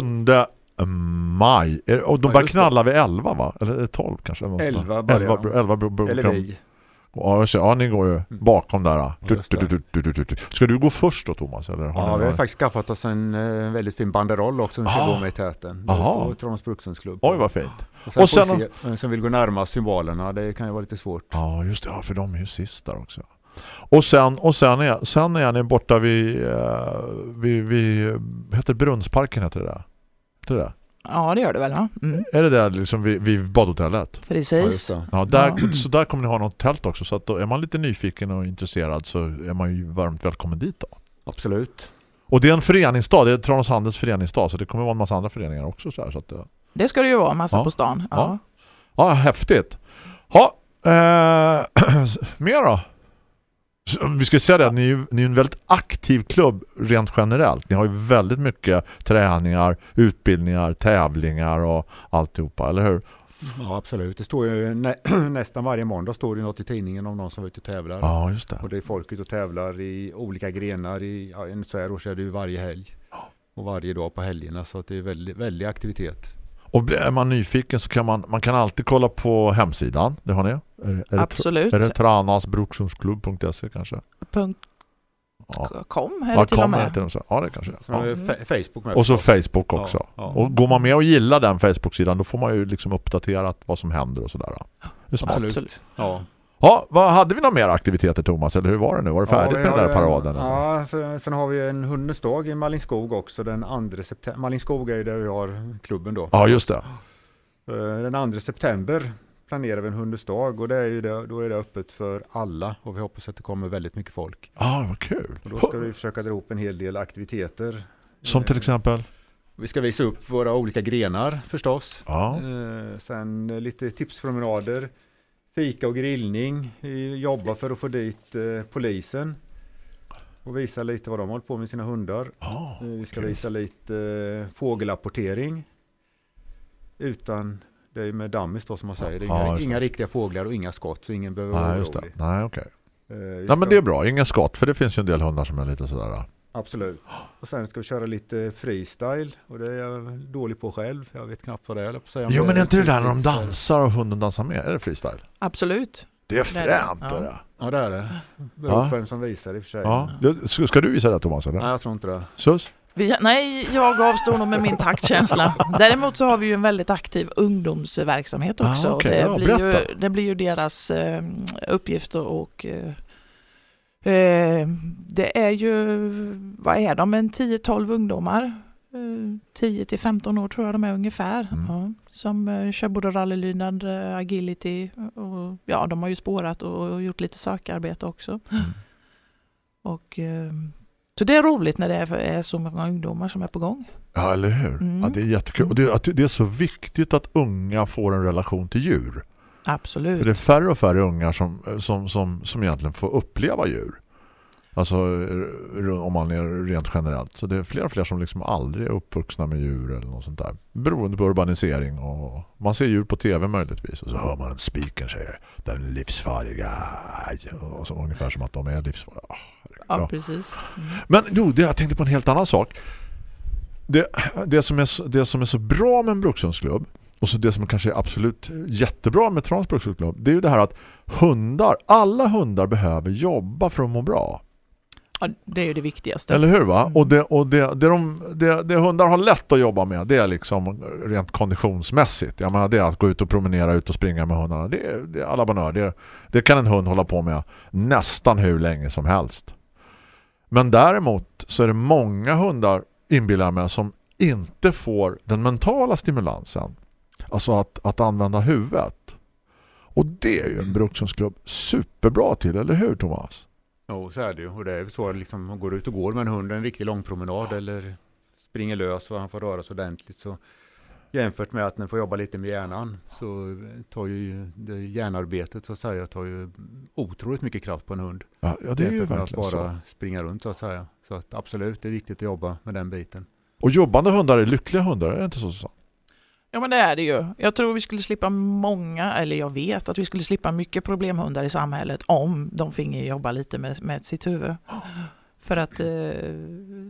maj. Och de Ja, börjar det. knalla vid 11 va? Eller är det 12 kanske? Eller något sånt där. 11 börjar 11, de. 11 bro- bro- Eller kan- vi. Ja, ni går ju bakom där. Du, du, du. Ska du gå först då Thomas? Eller har Ja, vi har faktiskt skaffat oss en eh, väldigt fin banderoll också som vi ska Ah. gå med i täten. Där det Aha. står Tranås Brukshundsklubb. Oj, vad fint. Och sen, Och sen- se vem som vill gå närmast symbolerna. Det kan ju vara lite svårt. Ja, just det. Ja, för de är ju sist där också. Och sen, och sen, är, sen är ni borta vid, eh, vid, vid heter Brunnsparken heter det där? Heter det? Ja, det gör det väl va? Mm. Är det där liksom vid, vid badhotellet? Ja, Precis. det. Ja, där, Ja. så där kommer ni ha något tält också. Så att då är man lite nyfiken och intresserad så är man ju varmt välkommen dit då. Absolut. Och det är en föreningsdag, det är Tranås Handels föreningsdag så det kommer vara en massa andra föreningar också. Så här, så att, eh, Det ska det ju vara, massa Ja. på stan. Ja. Ja. ja, häftigt. Ja, eh, mer då? Vi ska säga det, att ni ni är en väldigt aktiv klubb rent generellt. Ni har ju väldigt mycket träningar, utbildningar, tävlingar och alltihopa, eller hur? Ja, absolut. Det står ju nä nästan varje måndag står det något i tidningen om någon som är ute och tävlar. Ja, just det. Och det är folk ute och tävlar i olika grenar. I, ja, så här år så är det ju varje helg. Och varje dag på helgerna. Så att det är väldigt, väldigt aktivitet. Och är man nyfiken så kan man, man kan alltid kolla på hemsidan. Det har ni? Är, det- är det, Absolut. är det tranasbrukshundsklubb.se kanske? Punkt Ja. com är Ja, till och med. det till och med. Ja, det kanske. Ja. Facebook med Och så. Facebook också. Ja, ja. Och går man med och gillar den Facebook-sidan då får man ju liksom uppdaterat vad som händer och sådär. Absolut. Absolut. Ja. Ja, vad hade vi några mer aktiviteter Thomas? Eller hur var det nu? Var det färdigt Ja, med den där paraden? Ja, för, sen har vi en hundens dag i Mallingskog också den 2 september. Mallingskog är ju där vi har klubben då. ja, just det. Eh, Den 2 september planerar vi en hundens dag och det är ju det, då är det öppet för alla och vi hoppas att det kommer väldigt mycket folk. Ja, vad kul. Och då ska vi försöka dra ihop en hel del aktiviteter. Som till exempel? Vi ska visa upp våra olika grenar förstås. Ja. Eh, sen eh, lite tipspromenader, fika och grillning, jobba för att få dit eh, polisen och visa lite vad de håller på med sina hundar. Eh, Vi ska visa lite eh, fågelapportering utan det är med dammis då som man säger. Det är Ja, inga, inga riktiga fåglar och inga skott så ingen behöver vara Nej, orolig. Nej, okej. Eh, vi Ja, ska- men det är bra. Ingen skott, för det finns ju en del hundar som är lite sådär. Absolut. Och sen ska vi köra lite freestyle och det är jag dålig på själv. Jag vet knappt vad det är. eller på säga. Jo, men är inte det där när de dansar och hunden dansar med? Är det freestyle? Absolut. Det är Det är det. fränt, Ja. är det. Ja, det är det. Beror Ja. på vem som visar i och för sig. Ja. Det- Ska ska du visa det Thomas? Eller? Nej, jag tror inte det. Sus? Vi, nej, jag avstår nog med min taktkänsla. Däremot så har vi ju en väldigt aktiv ungdomsverksamhet Ah, också. okej. det, Ja, blir ju, det blir ju deras eh, uppgift och eh, eh, det är ju, vad är de, en 10-12 ungdomar. Eh, 10 till 15 år tror jag de är ungefär. Mm. Ja, som eh, kör både rallylydnad, eh, agility och ja, de har ju spårat och, och gjort lite sökarbete också. Mm. Och, eh, så det är roligt när det är, är så många ungdomar som är på gång. Ja, eller hur? Mm. Ja, det är jättekul. Och det, det är så viktigt att unga får en relation till djur. Absolut. För det är färre och färre ungar som, som, som, som egentligen får uppleva djur. Alltså om man är rent generellt. Så det är fler och fler som liksom aldrig är uppvuxna med djur eller något sånt där. Beroende på urbanisering och man ser djur på tv möjligtvis och så hör man en spiken säger den livsfarliga och så ungefär som att de är livsfarliga. Ja, Ja. precis. Mm. Men jo, det, jag tänkte på en helt annan sak. det, det, som är, det som är så bra med en brukshundsklubb och så det som kanske är absolut jättebra med Trans brukshundsklubb det är ju det här att hundar, alla hundar behöver jobba för att må bra. Ja, det är ju det viktigaste. Eller hur va? Mm. Och, det, och det, det, de, det, det hundar har lätt att jobba med det är liksom rent konditionsmässigt. Jag menar det är att gå ut och promenera ut och springa med hundarna. Det, är- det är alla bonheur. Det, det kan en hund hålla på med nästan hur länge som helst. Men däremot så är det många hundar inbillar mig som inte får den mentala stimulansen. Alltså att, att använda huvudet. Och det är ju en brukshundsklubb superbra till, eller hur Thomas? Jo, så är det ju. Och det är så liksom, man går ut och går med en hund en riktig långpromenad eller springer lös och han får röra sig ordentligt. Så jämfört med att den får jobba lite med hjärnan så tar ju det hjärnarbetet så att säga tar ju otroligt mycket kraft på en hund. Ja, ja det är ju verkligen att bara så. springa runt så att säga. Så att absolut, det är viktigt att jobba med den biten. Och jobbande hundar är lyckliga hundar, är det inte så? så? Ja men det är det ju. Jag tror vi skulle slippa många, eller jag vet att vi skulle slippa mycket problemhundar i samhället om de finge jobba lite med, med sitt huvud. För att eh,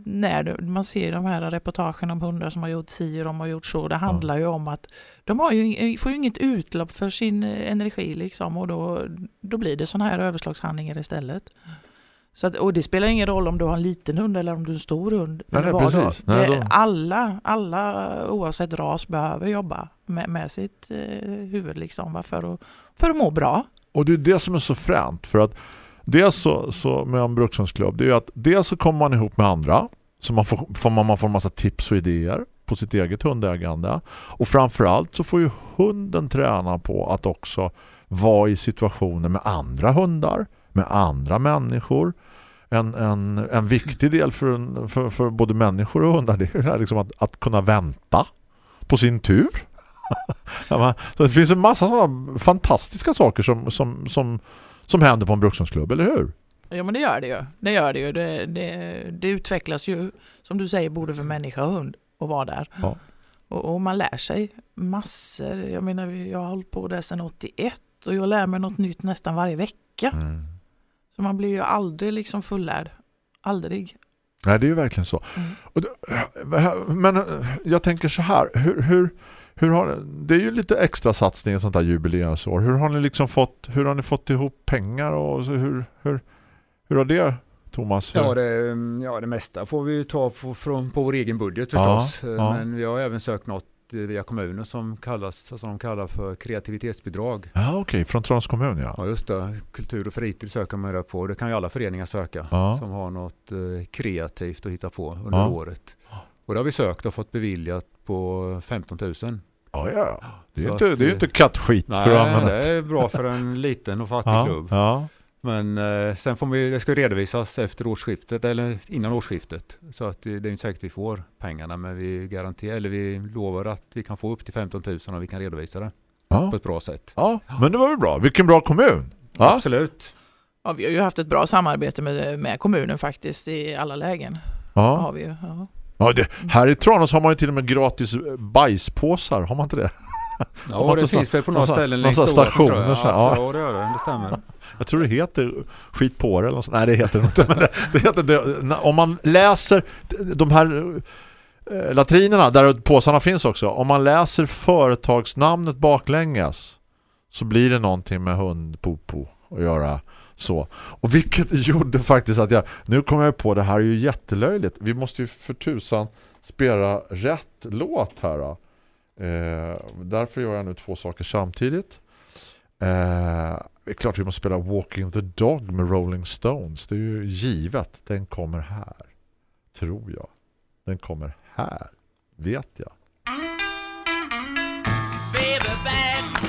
när man ser de här reportagen om hundar som har gjort si och de har gjort så, det handlar ju om att de har ju, får ju inget utlopp för sin eh, energi liksom och då, då blir det sådana här överslagshandlingar istället. Så att, och det spelar ingen roll om du har en liten hund eller om du har en stor hund. Nej, nej, precis. Nej, de- alla, alla oavsett ras behöver jobba med, med sitt eh, huvud liksom, för, att, för att må bra. Och det är det som är så fränt för att dels så, så med en brukshundsklubb det är att dels så kommer man ihop med andra så man får, får man, man får en massa tips och idéer på sitt eget hundägande och framförallt så får ju hunden träna på att också vara i situationer med andra hundar, med andra människor en, en, en viktig del för, för, för både människor och hundar det är det liksom att, att kunna vänta på sin tur så det finns en massa sådana fantastiska saker som, som, som, som händer på en brukshundsklubb, eller hur? Ja men det gör det ju. Det gör det ju. Det, det, det utvecklas ju, som du säger, både för människa och hund att vara där. Ja. Och, och man lär sig massor. Jag menar, jag har hållit på där sedan 81 och jag lär mig något nytt nästan varje vecka. Så man blir ju aldrig liksom fullärd. Aldrig. Nej, det är ju verkligen så. Mm. Och det, men eh, jag tänker så här, hur, hur, hur har det är ju lite extra satsning ett sånt här jubileumsår. Hur har ni liksom fått hur har ni fått ihop pengar och så hur hur hur har det Thomas? Ja det, ja, det mesta får vi ju ta på, från, på vår egen budget Ja, förstås. ja. Men vi har även sökt något eh, via kommunen som kallas som de kallar för kreativitetsbidrag. Ja, okej, från Trans kommun ja. Ja just det, kultur och fritid söker man där på. Det kan ju alla föreningar söka Ja. som har något eh, kreativt att hitta på under Ja. året. Och det har vi sökt och fått beviljat på 15 000. Ja, ja. Det är, Så inte, att, det är inte kattskit Nej, för att använda det är bra för en liten och fattig klubb. Men eh, sen får vi, det ska redovisas efter årsskiftet eller innan årsskiftet. Så att det, det är inte säkert att vi får pengarna men vi garanterar, eller vi lovar att vi kan få upp till 15 000 och vi kan redovisa det Ja. på ett bra sätt. ja, men det var väl bra. Vilken bra kommun. Ja? Absolut. Ja, vi har ju haft ett bra samarbete med, med kommunen faktiskt i alla lägen. Ja. Har vi ju. Ja. Ja, det, här i Tranås har man ju till och med gratis bajspåsar, har man inte det? Har man Ja, det finns väl på några någon- ställen någon längs sån Stora, station tror jag. och så här, ja. Ja, ja, det gör det. Det stämmer. Jag tror det heter skit på det eller något sånt. Nej, det heter det inte. Men det, det heter det. Om man läser de här eh, latrinerna där påsarna finns också. Om man läser företagsnamnet baklänges så blir det någonting med hundpopo att göra så. Och vilket gjorde faktiskt att jag nu kommer jag på det här är ju jättelöjligt. Vi måste ju för tusan spela rätt låt här. Då. Eh, därför gör jag nu två saker samtidigt. Eh, det är klart vi måste spela Walking the Dog med Rolling Stones. Det är ju givet. Den kommer här. Tror jag. Den kommer här. Vet jag. Baby back,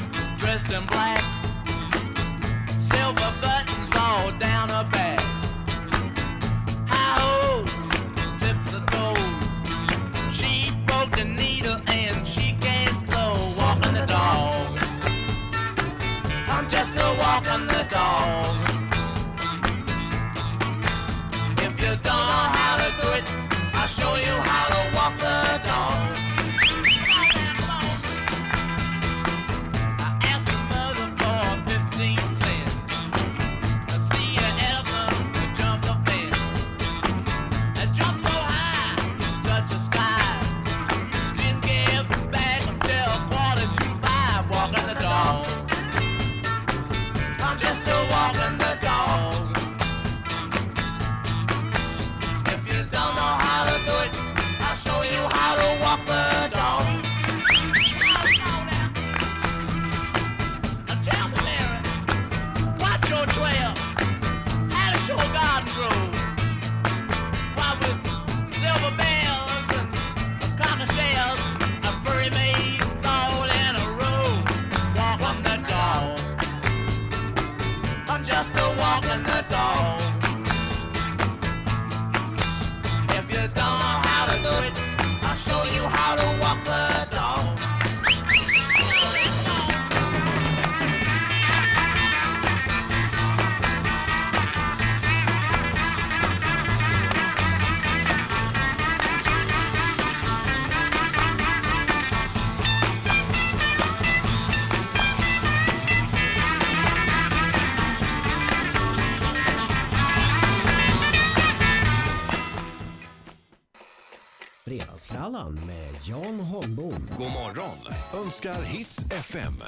önskar Hits FM.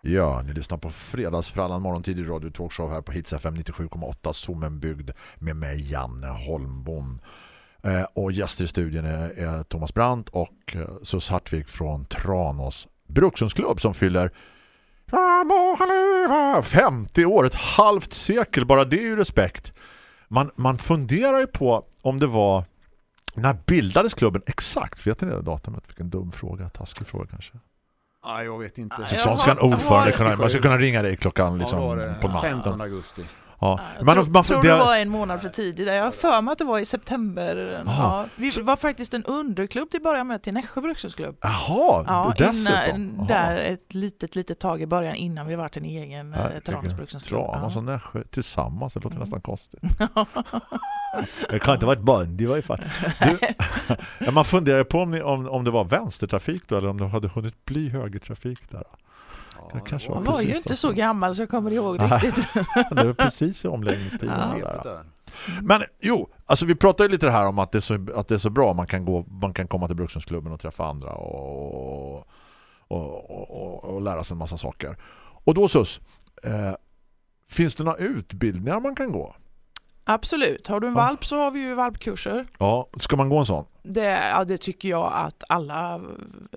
Ja, ni lyssnar på Fredagsfrallan morgontid i Radio Talkshow här på Hits FM 97,8 Sommenbygd med mig Janne Holmbom. Eh, och gäster i studion är, är Thomas Brandt och eh, Sus Hartvig från Tranås Brukshundsklubb som fyller 50 år, ett halvt sekel, bara det är ju respekt. Man, man funderar ju på om det var när bildades klubben exakt? Vet ni det datumet? Vilken dum fråga, taskig fråga kanske. Ja, jag vet inte. Så jag sånt ska en ordförande kunna, man ska kunna ringa dig klockan liksom, ja, det var det. på natten. 15 augusti. Ja. Jag Men tror, man, tror det, det var en månad för tidigt. Jag har för mig att det var i september. Ja, vi var faktiskt en underklubb till början med till Nässjö brukshundsklubb. Jaha, Ja, dessutom. innan, där ett litet, litet tag i början innan vi varit en egen eh. Tranås brukshundsklubb. Tranås och Nässjö tillsammans, det låter Mm. nästan konstigt. Det kan inte vara ett band i varje fall. Du, man funderar på om, ni, om, om det var vänstertrafik då, eller om det hade hunnit bli högertrafik där. Det kanske Jag var var ju inte så gammal så jag kommer ihåg riktigt. det var precis i omläggningstiden. Ja. Men jo, alltså vi pratar ju lite här om att det är så, att det är så bra man kan, gå, man kan komma till Brukshundsklubben och träffa andra och, och, och, och, och lära sig en massa saker. Och då Sus, eh, finns det några utbildningar man kan gå? Absolut. Har du en Ja. valp så har vi ju valpkurser. Ja, ska man gå en sån? Det, ja, det tycker jag att alla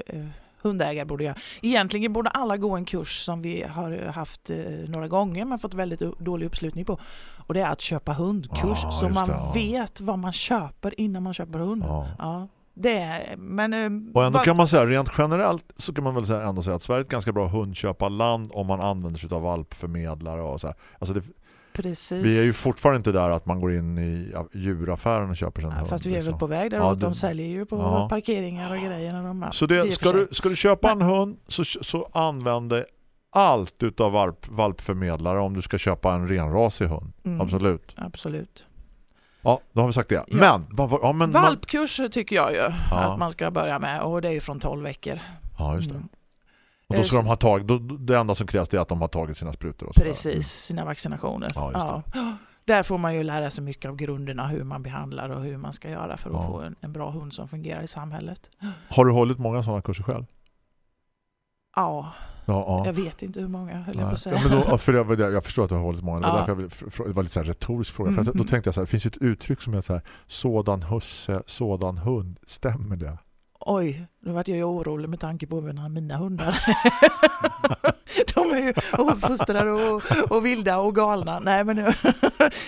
eh, hundägare borde göra. Egentligen borde alla gå en kurs som vi har haft eh, några gånger men fått väldigt dålig uppslutning på. Och det är att köpa hundkurs Ah, så man det, ja. vet vad man köper innan man köper hund. Ja. Ja, det är, men... eh, Och ändå vad- kan man säga, rent generellt så kan man väl säga, ändå säga att Sverige är ett ganska bra hundköparland om man använder sig av valpförmedlare och så här. Alltså det, Precis. vi är ju fortfarande inte där att man går in i djuraffären och köper sig en Ja, hund. Fast vi är väl liksom. på väg där Ja, det- de säljer ju på Ja. parkeringar och grejer. När de, Så det, ska, du, ska du köpa en hund så, så använd allt utav valp, valpförmedlare om du ska köpa en renrasig hund. Mm. Absolut. Absolut. Ja, då har vi sagt det. Ja. Men, vad- ja, men Valpkurs tycker jag ju att man ska börja med och det är ju från 12 veckor. ja, just det. Mm. Och då ska de ha tagit, då, det enda som krävs är att de har tagit sina sprutor. Och sådär. Precis, sina vaccinationer. Ja, Ja. Där får man ju lära sig mycket av grunderna, hur man behandlar och hur man ska göra för att Ja. få en, en bra hund som fungerar i samhället. Har du hållit många sådana kurser själv? Ja, Ja, ja. jag vet inte hur många höll jag på Nej. att säga. Men då, för jag, jag förstår att du har hållit många. Det var, därför jag ville, det var lite så här retorisk fråga. För Mm. då tänkte jag så här, det finns ett uttryck som är så här, sådan husse, sådan hund. Stämmer det? Oj, nu vart jag ju orolig med tanke på mina, mina hundar. De är ju uppfostrade och, och vilda och galna. Nej, men,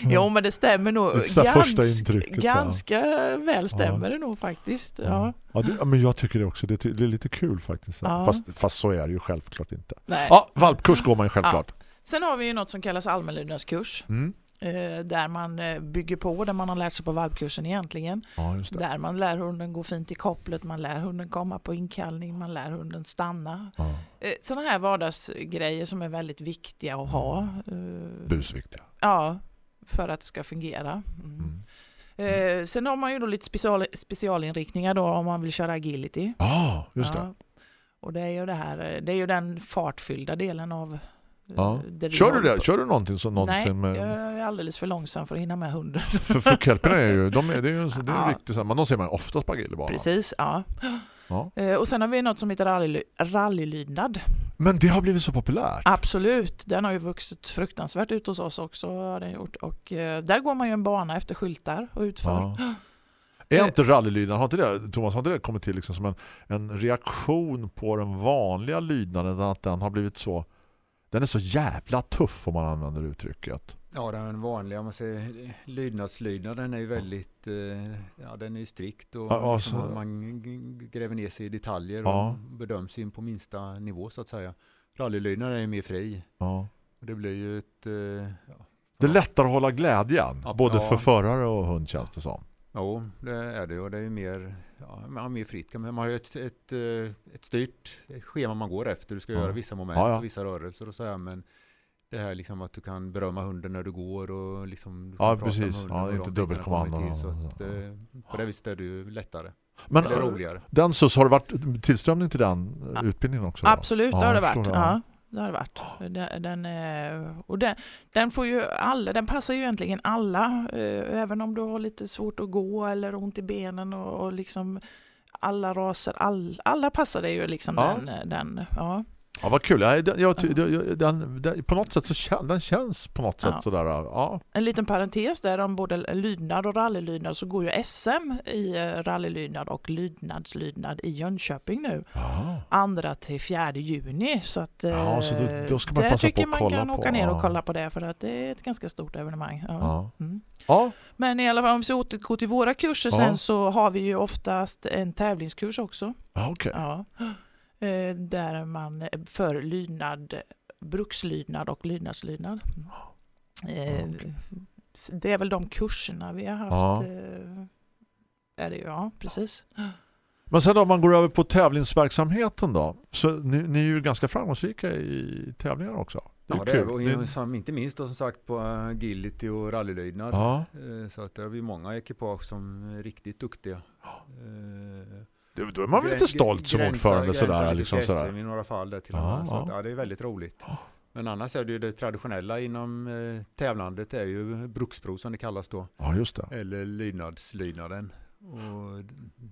jo, men det stämmer nog. Här första intrycket, så ganska väl stämmer det nog faktiskt. Ja. Ja, det, ja, men jag tycker det också. Det, är- det är lite kul faktiskt. Ja. Fast, fast så är det ju självklart inte. Nej. Ja, valpkurs går man ju självklart. Sen har vi ju något som kallas allmänlydnadskurs. Mm. Eh, där man eh, bygger på det man har lärt sig på valpkursen egentligen. Ja, just. Där man lär hunden gå fint i kopplet, man lär hunden komma på inkallning, man lär hunden stanna. Ja. Eh, Sådana här vardagsgrejer som är väldigt viktiga att ha. Busviktiga. Ja, för att det ska fungera. Mm. Eh, sen har man ju då lite special, specialinriktningar då om man vill köra agility. Ja, just det. Och det är ju det här, det är ju den fartfyllda delen av Ja. vi Kör du det? Kör du någonting som Nej, någonting med... jag är alldeles för långsam för att hinna med hunden. För, för kelperna är ju, de är, det är ju det är Ja. en riktig, så här- men de ser man oftast på agilbana. Precis, ja. Ja. Eh, Och sen har vi något som heter rally, rallylydnad. Men det har blivit så populärt. Absolut, den har ju vuxit fruktansvärt ut hos oss också. Har den gjort. Och eh, där går man ju en bana efter skyltar och utför. Ja. Är inte rallylydnaden, har inte det, Thomas, har inte det kommit till liksom som en, en reaktion på den vanliga lydnaden att den har blivit så den är så jävla tuff om man använder uttrycket. Ja, den vanliga, om man säger lydnadslydnaden är ju väldigt, eh, ja den är ju strikt och Ja, ja, liksom så- man gräver ner sig i detaljer Ja. och bedöms in på minsta nivå så att säga. Rallylydnaden är ju mer fri. Ja. Och det blir ju ett, eh, ja, Det är lättare att hålla glädjen, både för förare och hund känns det som. Jo, det är det och det är ju mer, ja, man mer fritt. Man har ju ett, ett, eh, ett styrt schema man går efter. Du ska Ja. göra vissa moment Ja, ja. och vissa rörelser och så här, men det här liksom att du kan berömma hunden när du går och liksom du Ja, precis. med hunden Ja, inte dubbelkommando till, Så och- att, eh, på det viset är det ju lättare. Men eh, roligare. den så har det varit tillströmning till den utbildningen också? då? Absolut, Ja, det har det varit. förstår Ja. Det har det varit. Den, den, är- och den, den, får ju alla, den passar ju egentligen alla, eh, även om du har lite svårt att gå eller ont i benen och, och liksom alla raser, all, alla passar det ju liksom Ja. den, den, ja. Ja, vad kul. Jag, jag, jag, jag, den, den, på något sätt så kän, den känns på något sätt Ja. sådär. Ja. En liten parentes där om både lydnad och rallylydnad så går ju SM i eh, rallylydnad och lydnadslydnad i Jönköping nu. Andra till fjärde juni. Så att Ja, så då- eh, då ska man passa på tycker att man kolla kan på, åka ner och ja. kolla på det för att det är ett ganska stort evenemang. Ja. Ja. Mm. Ja. Men i alla fall om vi ska återgå till våra kurser Ja. sen så har vi ju oftast en tävlingskurs också. Ja, okej. Ja. Eh, Där man för lydnad, brukslydnad och lydnadslydnad. Eh, s- Det är väl de kurserna vi har haft. Ja. eh, Är det, ja, precis. Men sen om man går över på tävlingsverksamheten då. Så ni, ni är ju ganska framgångsrika i tävlingar också. Det är Ja, ju det är, kul. och Det- som, inte minst då som sagt på agility och rallylydnad. Ja. Eh, Så att där har vi många ekipage som är riktigt duktiga. Eh, Då- är man väl lite stolt som gränsa- ordförande gränsar sådär, liksom sådär. I några fall där till och med. Så ja. att, ja, det är väldigt roligt. Men annars är det ju det traditionella inom eh, tävlandet är ju bruksprov som det kallas då. Ja, just det. Eller lydnadslydnaden. Och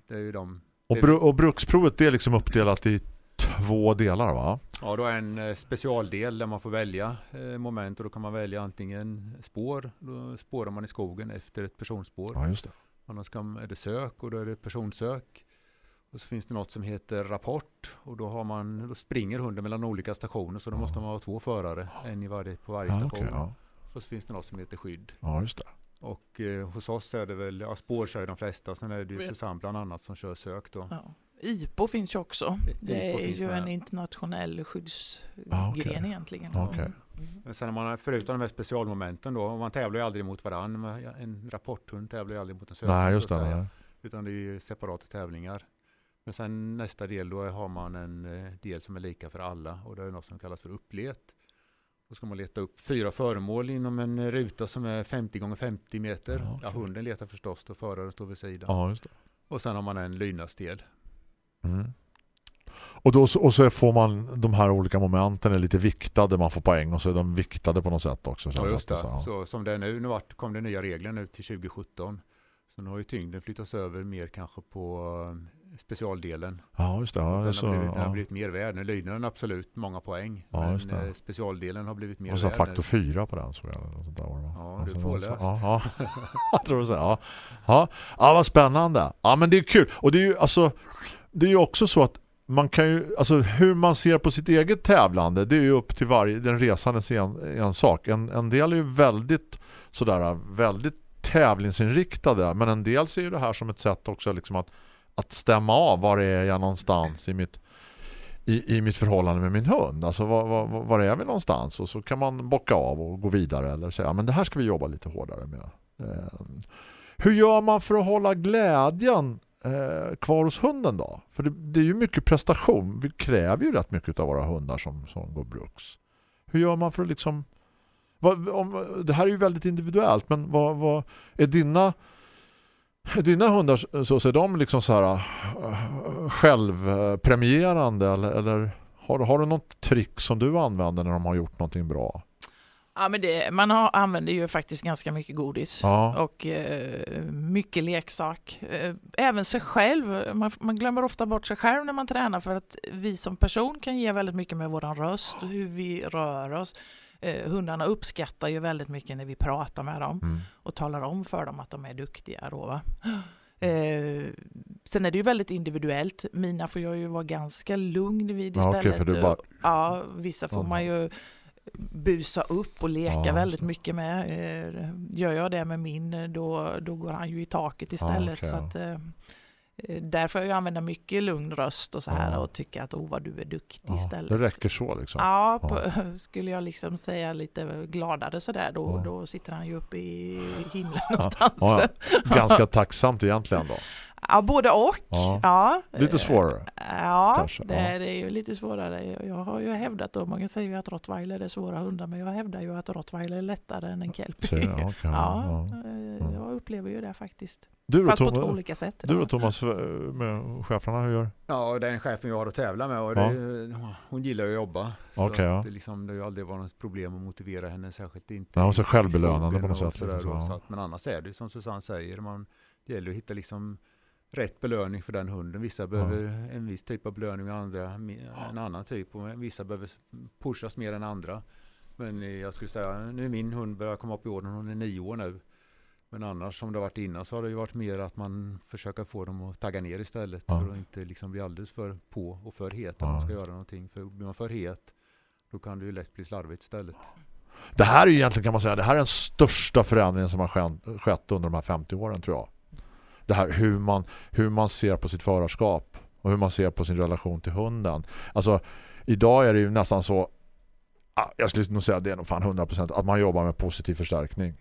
det är ju de Och, bru, och bruksprovet det är liksom uppdelat i två delar va? Ja, då är en eh, specialdel där man får välja eh, moment och då kan man välja antingen spår, då spårar man i skogen efter ett personspår. Ja, just det. Annars kan, är det sök och då är det personsök. Och så finns det något som heter rapport och då, har man, då springer hunden mellan olika stationer så då måste man ha två förare, en i varje, på varje Ja, station. okej, ja. Och så finns det något som heter skydd. Ja, just det. Och eh, hos oss är det väl, ja, spår kör de flesta, sen är det ju Susanne bland annat som kör sök då. Ja. IPO finns ju också. Det IPO är ju med. en internationell skyddsgren Ah, okej. egentligen. Okej. Men sen när man, förutom de här specialmomenten då, och man tävlar ju aldrig mot varandra. men En rapporthund tävlar ju aldrig mot en sökhund. Nej, just det. Utan det är ju separata tävlingar. Men sen nästa del då har man en eh, del som är lika för alla och det är något som kallas för upplet. Då ska man leta upp fyra föremål inom en ruta som är 50 gånger 50 meter. Ja, hunden letar förstås då föraren står vid sidan. Ja. Och sen har man en lydnadsdel. Mm. Och, då, och så får man de här olika momenten är lite viktade, man får poäng och så är de viktade på något sätt också. Ja, just det. Så, ja. Så som det är nu, nu kom det nya regler nu till 2017. Så nu har ju tyngden flyttats över mer kanske på eh, specialdelen. Ja, just det. Ja, den, har så, blivit, den har blivit mer värd. Nu lydnaden absolut många poäng. Ja, men eh, specialdelen har blivit mer Och så värd. faktor fyra på den. Så jag, sånt där, va? Ja, du är så- påläst. Ja, ja. jag tror så. Ja. Ja. ja, vad spännande. Ja, men det är kul. Och det är ju alltså, det är ju också så att man kan ju, alltså hur man ser på sitt eget tävlande, det är ju upp till varje, den resandes en, en sak. En, en del är ju väldigt sådär, väldigt tävlingsinriktade, men en del ser ju det här som ett sätt också liksom att, att stämma av var är jag någonstans i mitt i, i mitt förhållande med min hund. Alltså var, var, var är vi någonstans? Och så kan man bocka av och gå vidare eller säga men det här ska vi jobba lite hårdare med. Eh, hur gör man för att hålla glädjen eh, kvar hos hunden då? För det, det är ju mycket prestation. Vi kräver ju rätt mycket av våra hundar som, som går bruks. Hur gör man för att liksom vad, om, det här är ju väldigt individuellt men vad, vad är dina dina hundar så ser de liksom så här äh, självpremierande eller, eller har, har du något trick som du använder när de har gjort någonting bra? Ja, men det, man har, använder ju faktiskt ganska mycket godis Ja. och eh, mycket leksak. Eh, även sig själv. Man, man glömmer ofta bort sig själv när man tränar för att vi som person kan ge väldigt mycket med våran röst och hur vi rör oss. Eh, hundarna uppskattar ju väldigt mycket när vi pratar med dem Mm. och talar om för dem att de är duktiga. Då? Eh, sen är det ju väldigt individuellt. Mina får jag ju vara ganska lugn vid Ja, istället. för du bara- Ja, vissa får Ja. man ju busa upp och leka Ja, väldigt mycket med. Eh, Gör jag det med min, eh, då, då går han ju i taket istället. okej, så ja. att, eh, där får jag ju använda mycket lugn röst och så här Ja. och tycka att oh vad du är duktig Ja, istället. det räcker så liksom. Ja, på, skulle jag liksom säga lite gladare sådär då, Ja. då sitter han ju uppe i himlen Ja, någonstans. ja, ja. Ganska tacksamt egentligen då. Ja, både och. Ja. Ja. Lite svårare. Ja, Kanske, det, ja. det är ju lite svårare. Jag- har ju hävdat, och många säger ju att rottweiler är svåra hundar, men jag hävdar ju att rottweiler är lättare än en kelpie. Säger det, okej, ja, ja. eh, jag upplever ju det faktiskt. Du Fast på två Thomas, olika sätt. du då Thomas eh, med cheferna, hur gör? Ja, den chefen jag har att tävla med, och Ja. det, hon gillar att jobba. Så Okej, ja. att det, liksom, det har ju aldrig varit något problem att motivera henne, särskilt inte. Ja, hon är så självbelönande på något sätt, liksom, så, så ja. att, men annars är det ju som Susanne säger, man, det gäller att hitta liksom rätt belöning för den hunden. Vissa behöver en viss typ av belöning och andra en annan typ. Och vissa behöver pushas mer än andra. Men eh, jag skulle säga, nu är min hund börjar komma upp i åren, hon är nio år nu. Men annars som det har varit innan så har det ju varit mer att man försöker få dem att tagga ner istället. Ja. För att inte liksom bli alldeles för på och för het när Ja. man ska göra någonting. För blir man för het då kan det ju lätt bli slarvigt istället. Det här är ju egentligen kan man säga, det här är den största förändringen som har skett under de här 50 åren tror jag. Det här hur man, hur man ser på sitt förarskap och hur man ser på sin relation till hunden. Alltså idag är det ju nästan så jag skulle nog säga att det är nog fan 100% att man jobbar med positiv förstärkning.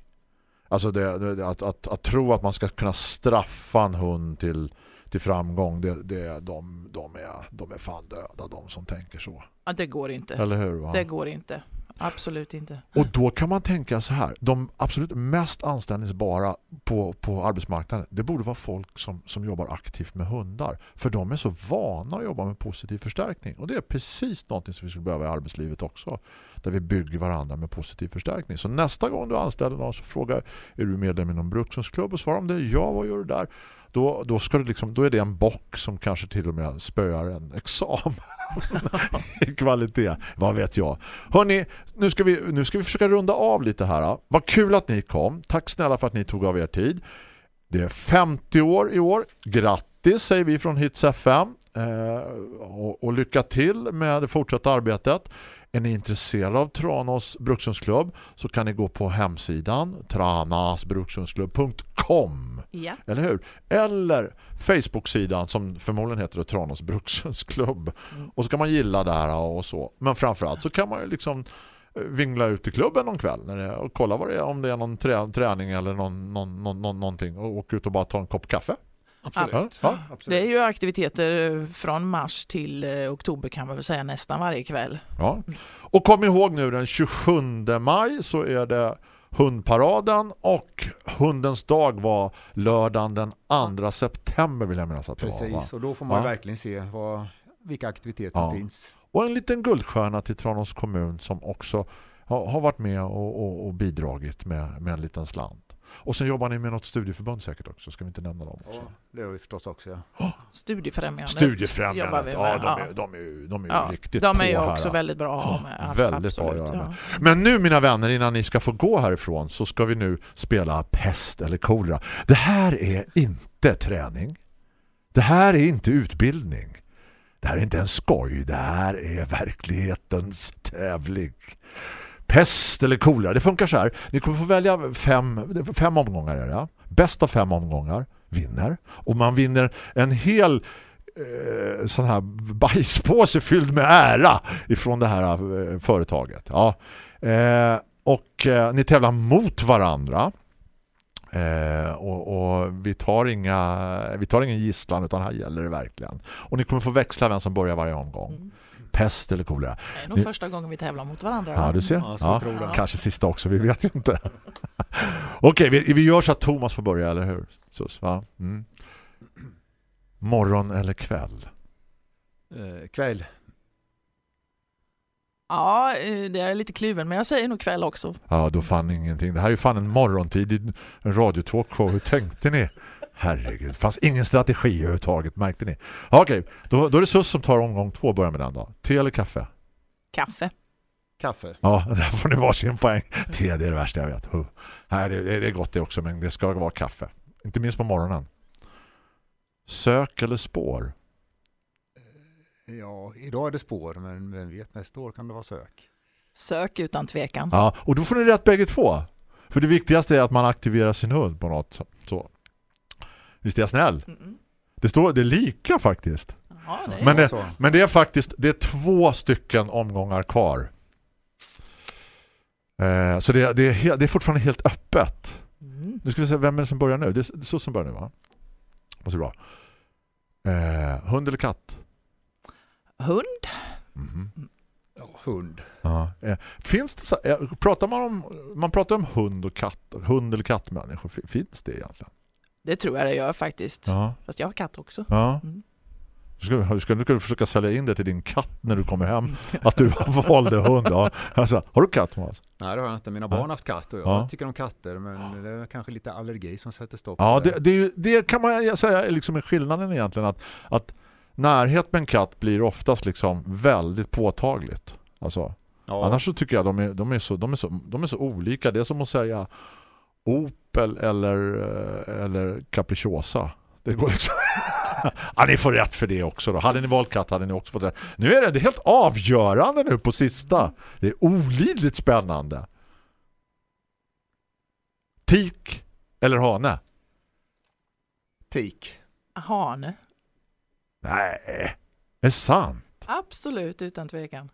Alltså det, det, att, att, att tro att man ska kunna straffa en hund till, till framgång det, det, de, de, är, de är fan döda de som tänker så. Ja, det går inte. Eller hur? Va? Det går inte. Absolut inte. Och då kan man tänka så här, de absolut mest anställningsbara på, på arbetsmarknaden, det borde vara folk som, som jobbar aktivt med hundar. För de är så vana att jobba med positiv förstärkning. Och det är precis någonting som vi skulle behöva i arbetslivet också. Där vi bygger varandra med positiv förstärkning. Så nästa gång du anställer någon så frågar är du medlem i någon bruksklubb och svarar om det ja, vad gör du där? Då, då, ska det liksom, då är det en bock som kanske till och med spöar en examen i kvalitet. Vad vet jag. Hörrni, nu ska, vi, nu ska vi försöka runda av lite här. Vad kul att ni kom. Tack snälla för att ni tog av er tid. Det är 50 år i år. Grattis säger vi från Hits FM. Eh, och, och lycka till med det fortsatta arbetet. Är ni intresserade av Tranås brukshundsklubb så kan ni gå på hemsidan tranasbrukshundsklubb.com Ja. eller hur? Eller Facebook-sidan som förmodligen heter Tranås brukshundsklubb. Och så kan man gilla där och så. Men framförallt så kan man ju liksom eh, vingla ut i klubben någon kväll när det, och kolla vad det är, om det är någon trä, träning eller någon, någon, någon, någonting och åka ut och bara ta en kopp kaffe. Absolut. Ja, Det är ju aktiviteter från mars till eh, oktober kan man väl säga nästan varje kväll. Ja. Och kom ihåg nu den 27 maj så är det hundparaden och hundens dag var lördagen den 2 september vill jag minnas att det var. va? Precis, och då får man Ja. verkligen se vad, vilka aktiviteter Ja. som finns. Och en liten guldstjärna till Tranås kommun som också har, har varit med och, och, och bidragit med, med en liten slant. Och sen jobbar ni med något studieförbund säkert också, ska vi inte nämna dem också? Det har vi förstås också, ja. Studiefrämjandet, Studiefrämjandet, vi ja, de är, de är, de är ju Ja, riktigt de är ju här. också väldigt bra att ha med. Ja, väldigt bra att absolut, göra med. ja. Men nu mina vänner, innan ni ska få gå härifrån så ska vi nu spela pest eller kolera. Det här är inte träning. Det här är inte utbildning. Det här är inte en skoj. Det här är verklighetens tävling. Pest eller kolera. Det funkar så här. Ni kommer få välja fem, fem omgångar. Är det, Bästa Bäst av fem omgångar vinner. Och man vinner en hel eh, sån här bajspåse fylld med ära ifrån det här eh, företaget. Ja. Eh, och eh, ni tävlar mot varandra. Eh, och, och vi tar inga vi tar ingen gisslan utan här gäller det verkligen. Och ni kommer få växla vem som börjar varje omgång. Mm. Pest eller kolera. Det är nog Ni- första gången vi tävlar mot varandra. Ja, du ser. Ja, Ja, kanske sista också, vi vet ju inte. Okej, vi, vi gör så att Thomas får börja, eller hur? Sus, va? Mm. Morgon eller kväll? Eh, kväll. Ja, eh, det är lite kluven, men jag säger nog kväll också. Ja, då fann ingenting. Det här är ju fan en morgontid, en radiotalkshow. Hur tänkte ni? Herregud, det fanns ingen strategi överhuvudtaget, märkte ni? Ja, Okej, då, då är det Sus som tar omgång två, börjar med den då. Te eller kaffe? Kaffe. Kaffe. Ja, där får ni varsin poäng. Te, det är det värsta jag vet. Huh. Nej, det, det det är gott det också, men det ska vara kaffe. Inte minst på morgonen. Sök eller spår? Ja, idag är det spår, men vem vet, nästa år kan det vara sök. Sök utan tvekan. Ja, och då får ni rätt bägge två. För det viktigaste är att man aktiverar sin hund på något så. Visst är jag snäll? Mm. Det står det är lika faktiskt. Det är Men det, men det är faktiskt det är två stycken omgångar kvar. Eh, så det, det, är det är fortfarande helt öppet. Mm. Nu ska vi se vem är det som börjar nu. Det är så som börjar nu va? Måste bra. Eh, hund eller katt? Hund? Mhm. Ja, hund. Ja. Eh, finns det så, eh, pratar man om man pratar om hund och katt, hund eller kattmänniskor. Fi- Finns det egentligen? Det tror jag det gör faktiskt. Ja. Fast jag har katt också. Ja. Mm. Du ska, du ska, du ska försöka sälja in det till din katt när du kommer hem att du valde hund. Ja. Alltså, har du katt Thomas? Nej det har jag inte. Mina barn har haft katt och jag Ja. tycker om katter men det är kanske lite allergi som sätter stopp Ja, det, det, det kan man säga är liksom är skillnaden egentligen att, att närhet med en katt blir oftast liksom väldigt påtagligt. Alltså, Ja. Annars så tycker jag de är, de, är så, de, är så, de är så olika. Det är som att säga Opel eller, eh, eller Capricciosa. Det går liksom... ja, ni får rätt för det också då. Hade ni valt katt hade ni också fått rätt. Nu är det, det är helt avgörande nu på sista. Det är olidligt spännande. Tik eller hane? Tik. Hane. Nej, det är sant. Absolut, utan tvekan.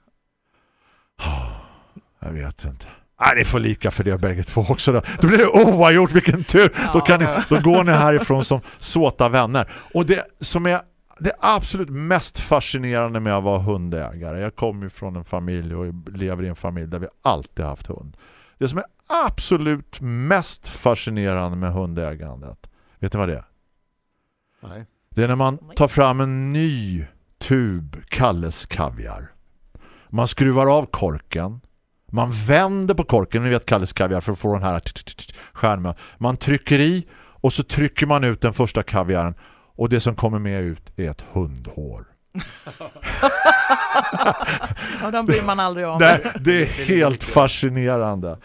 Jag vet inte. Nej, ni får lika för det bägge två också då. Då blir det oavgjort, vilken tur. Då, kan ni, då går ni härifrån som såta vänner. Och det som är det absolut mest fascinerande med att vara hundägare. Jag kommer ju från en familj och lever i en familj där vi alltid haft hund. Det som är absolut mest fascinerande med hundägandet. Vet ni vad det är? Nej. Det är när man tar fram en ny tub Kalles kaviar. Man skruvar av korken. Man vänder på korken, ni vet Kalles kaviar för att få den här skärmen. Man trycker i och så trycker man ut den första kaviaren och det som kommer med ut är ett hundhår. Ja, de blir man aldrig av med. det är helt fascinerande.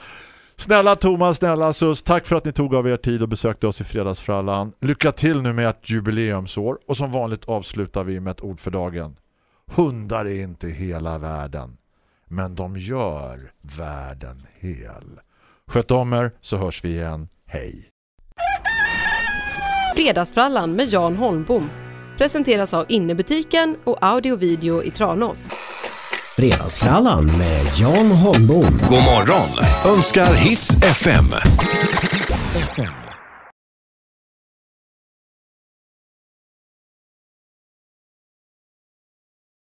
Snälla Thomas, snälla Sus, tack för att ni tog av er tid och besökte oss i Fredagsfrallan. Lycka till nu med ett jubileumsår och som vanligt avslutar vi med ett ord för dagen. Hundar är inte hela världen, men de gör världen hel. Sköt om er så hörs vi igen. Hej! Fredagsfrallan med Jan Holmbom presenteras av Innebutiken och Audio Video i Tranås. Fredagsfrallan med Jan Holmbom. God morgon önskar Hits FM. Hits FM.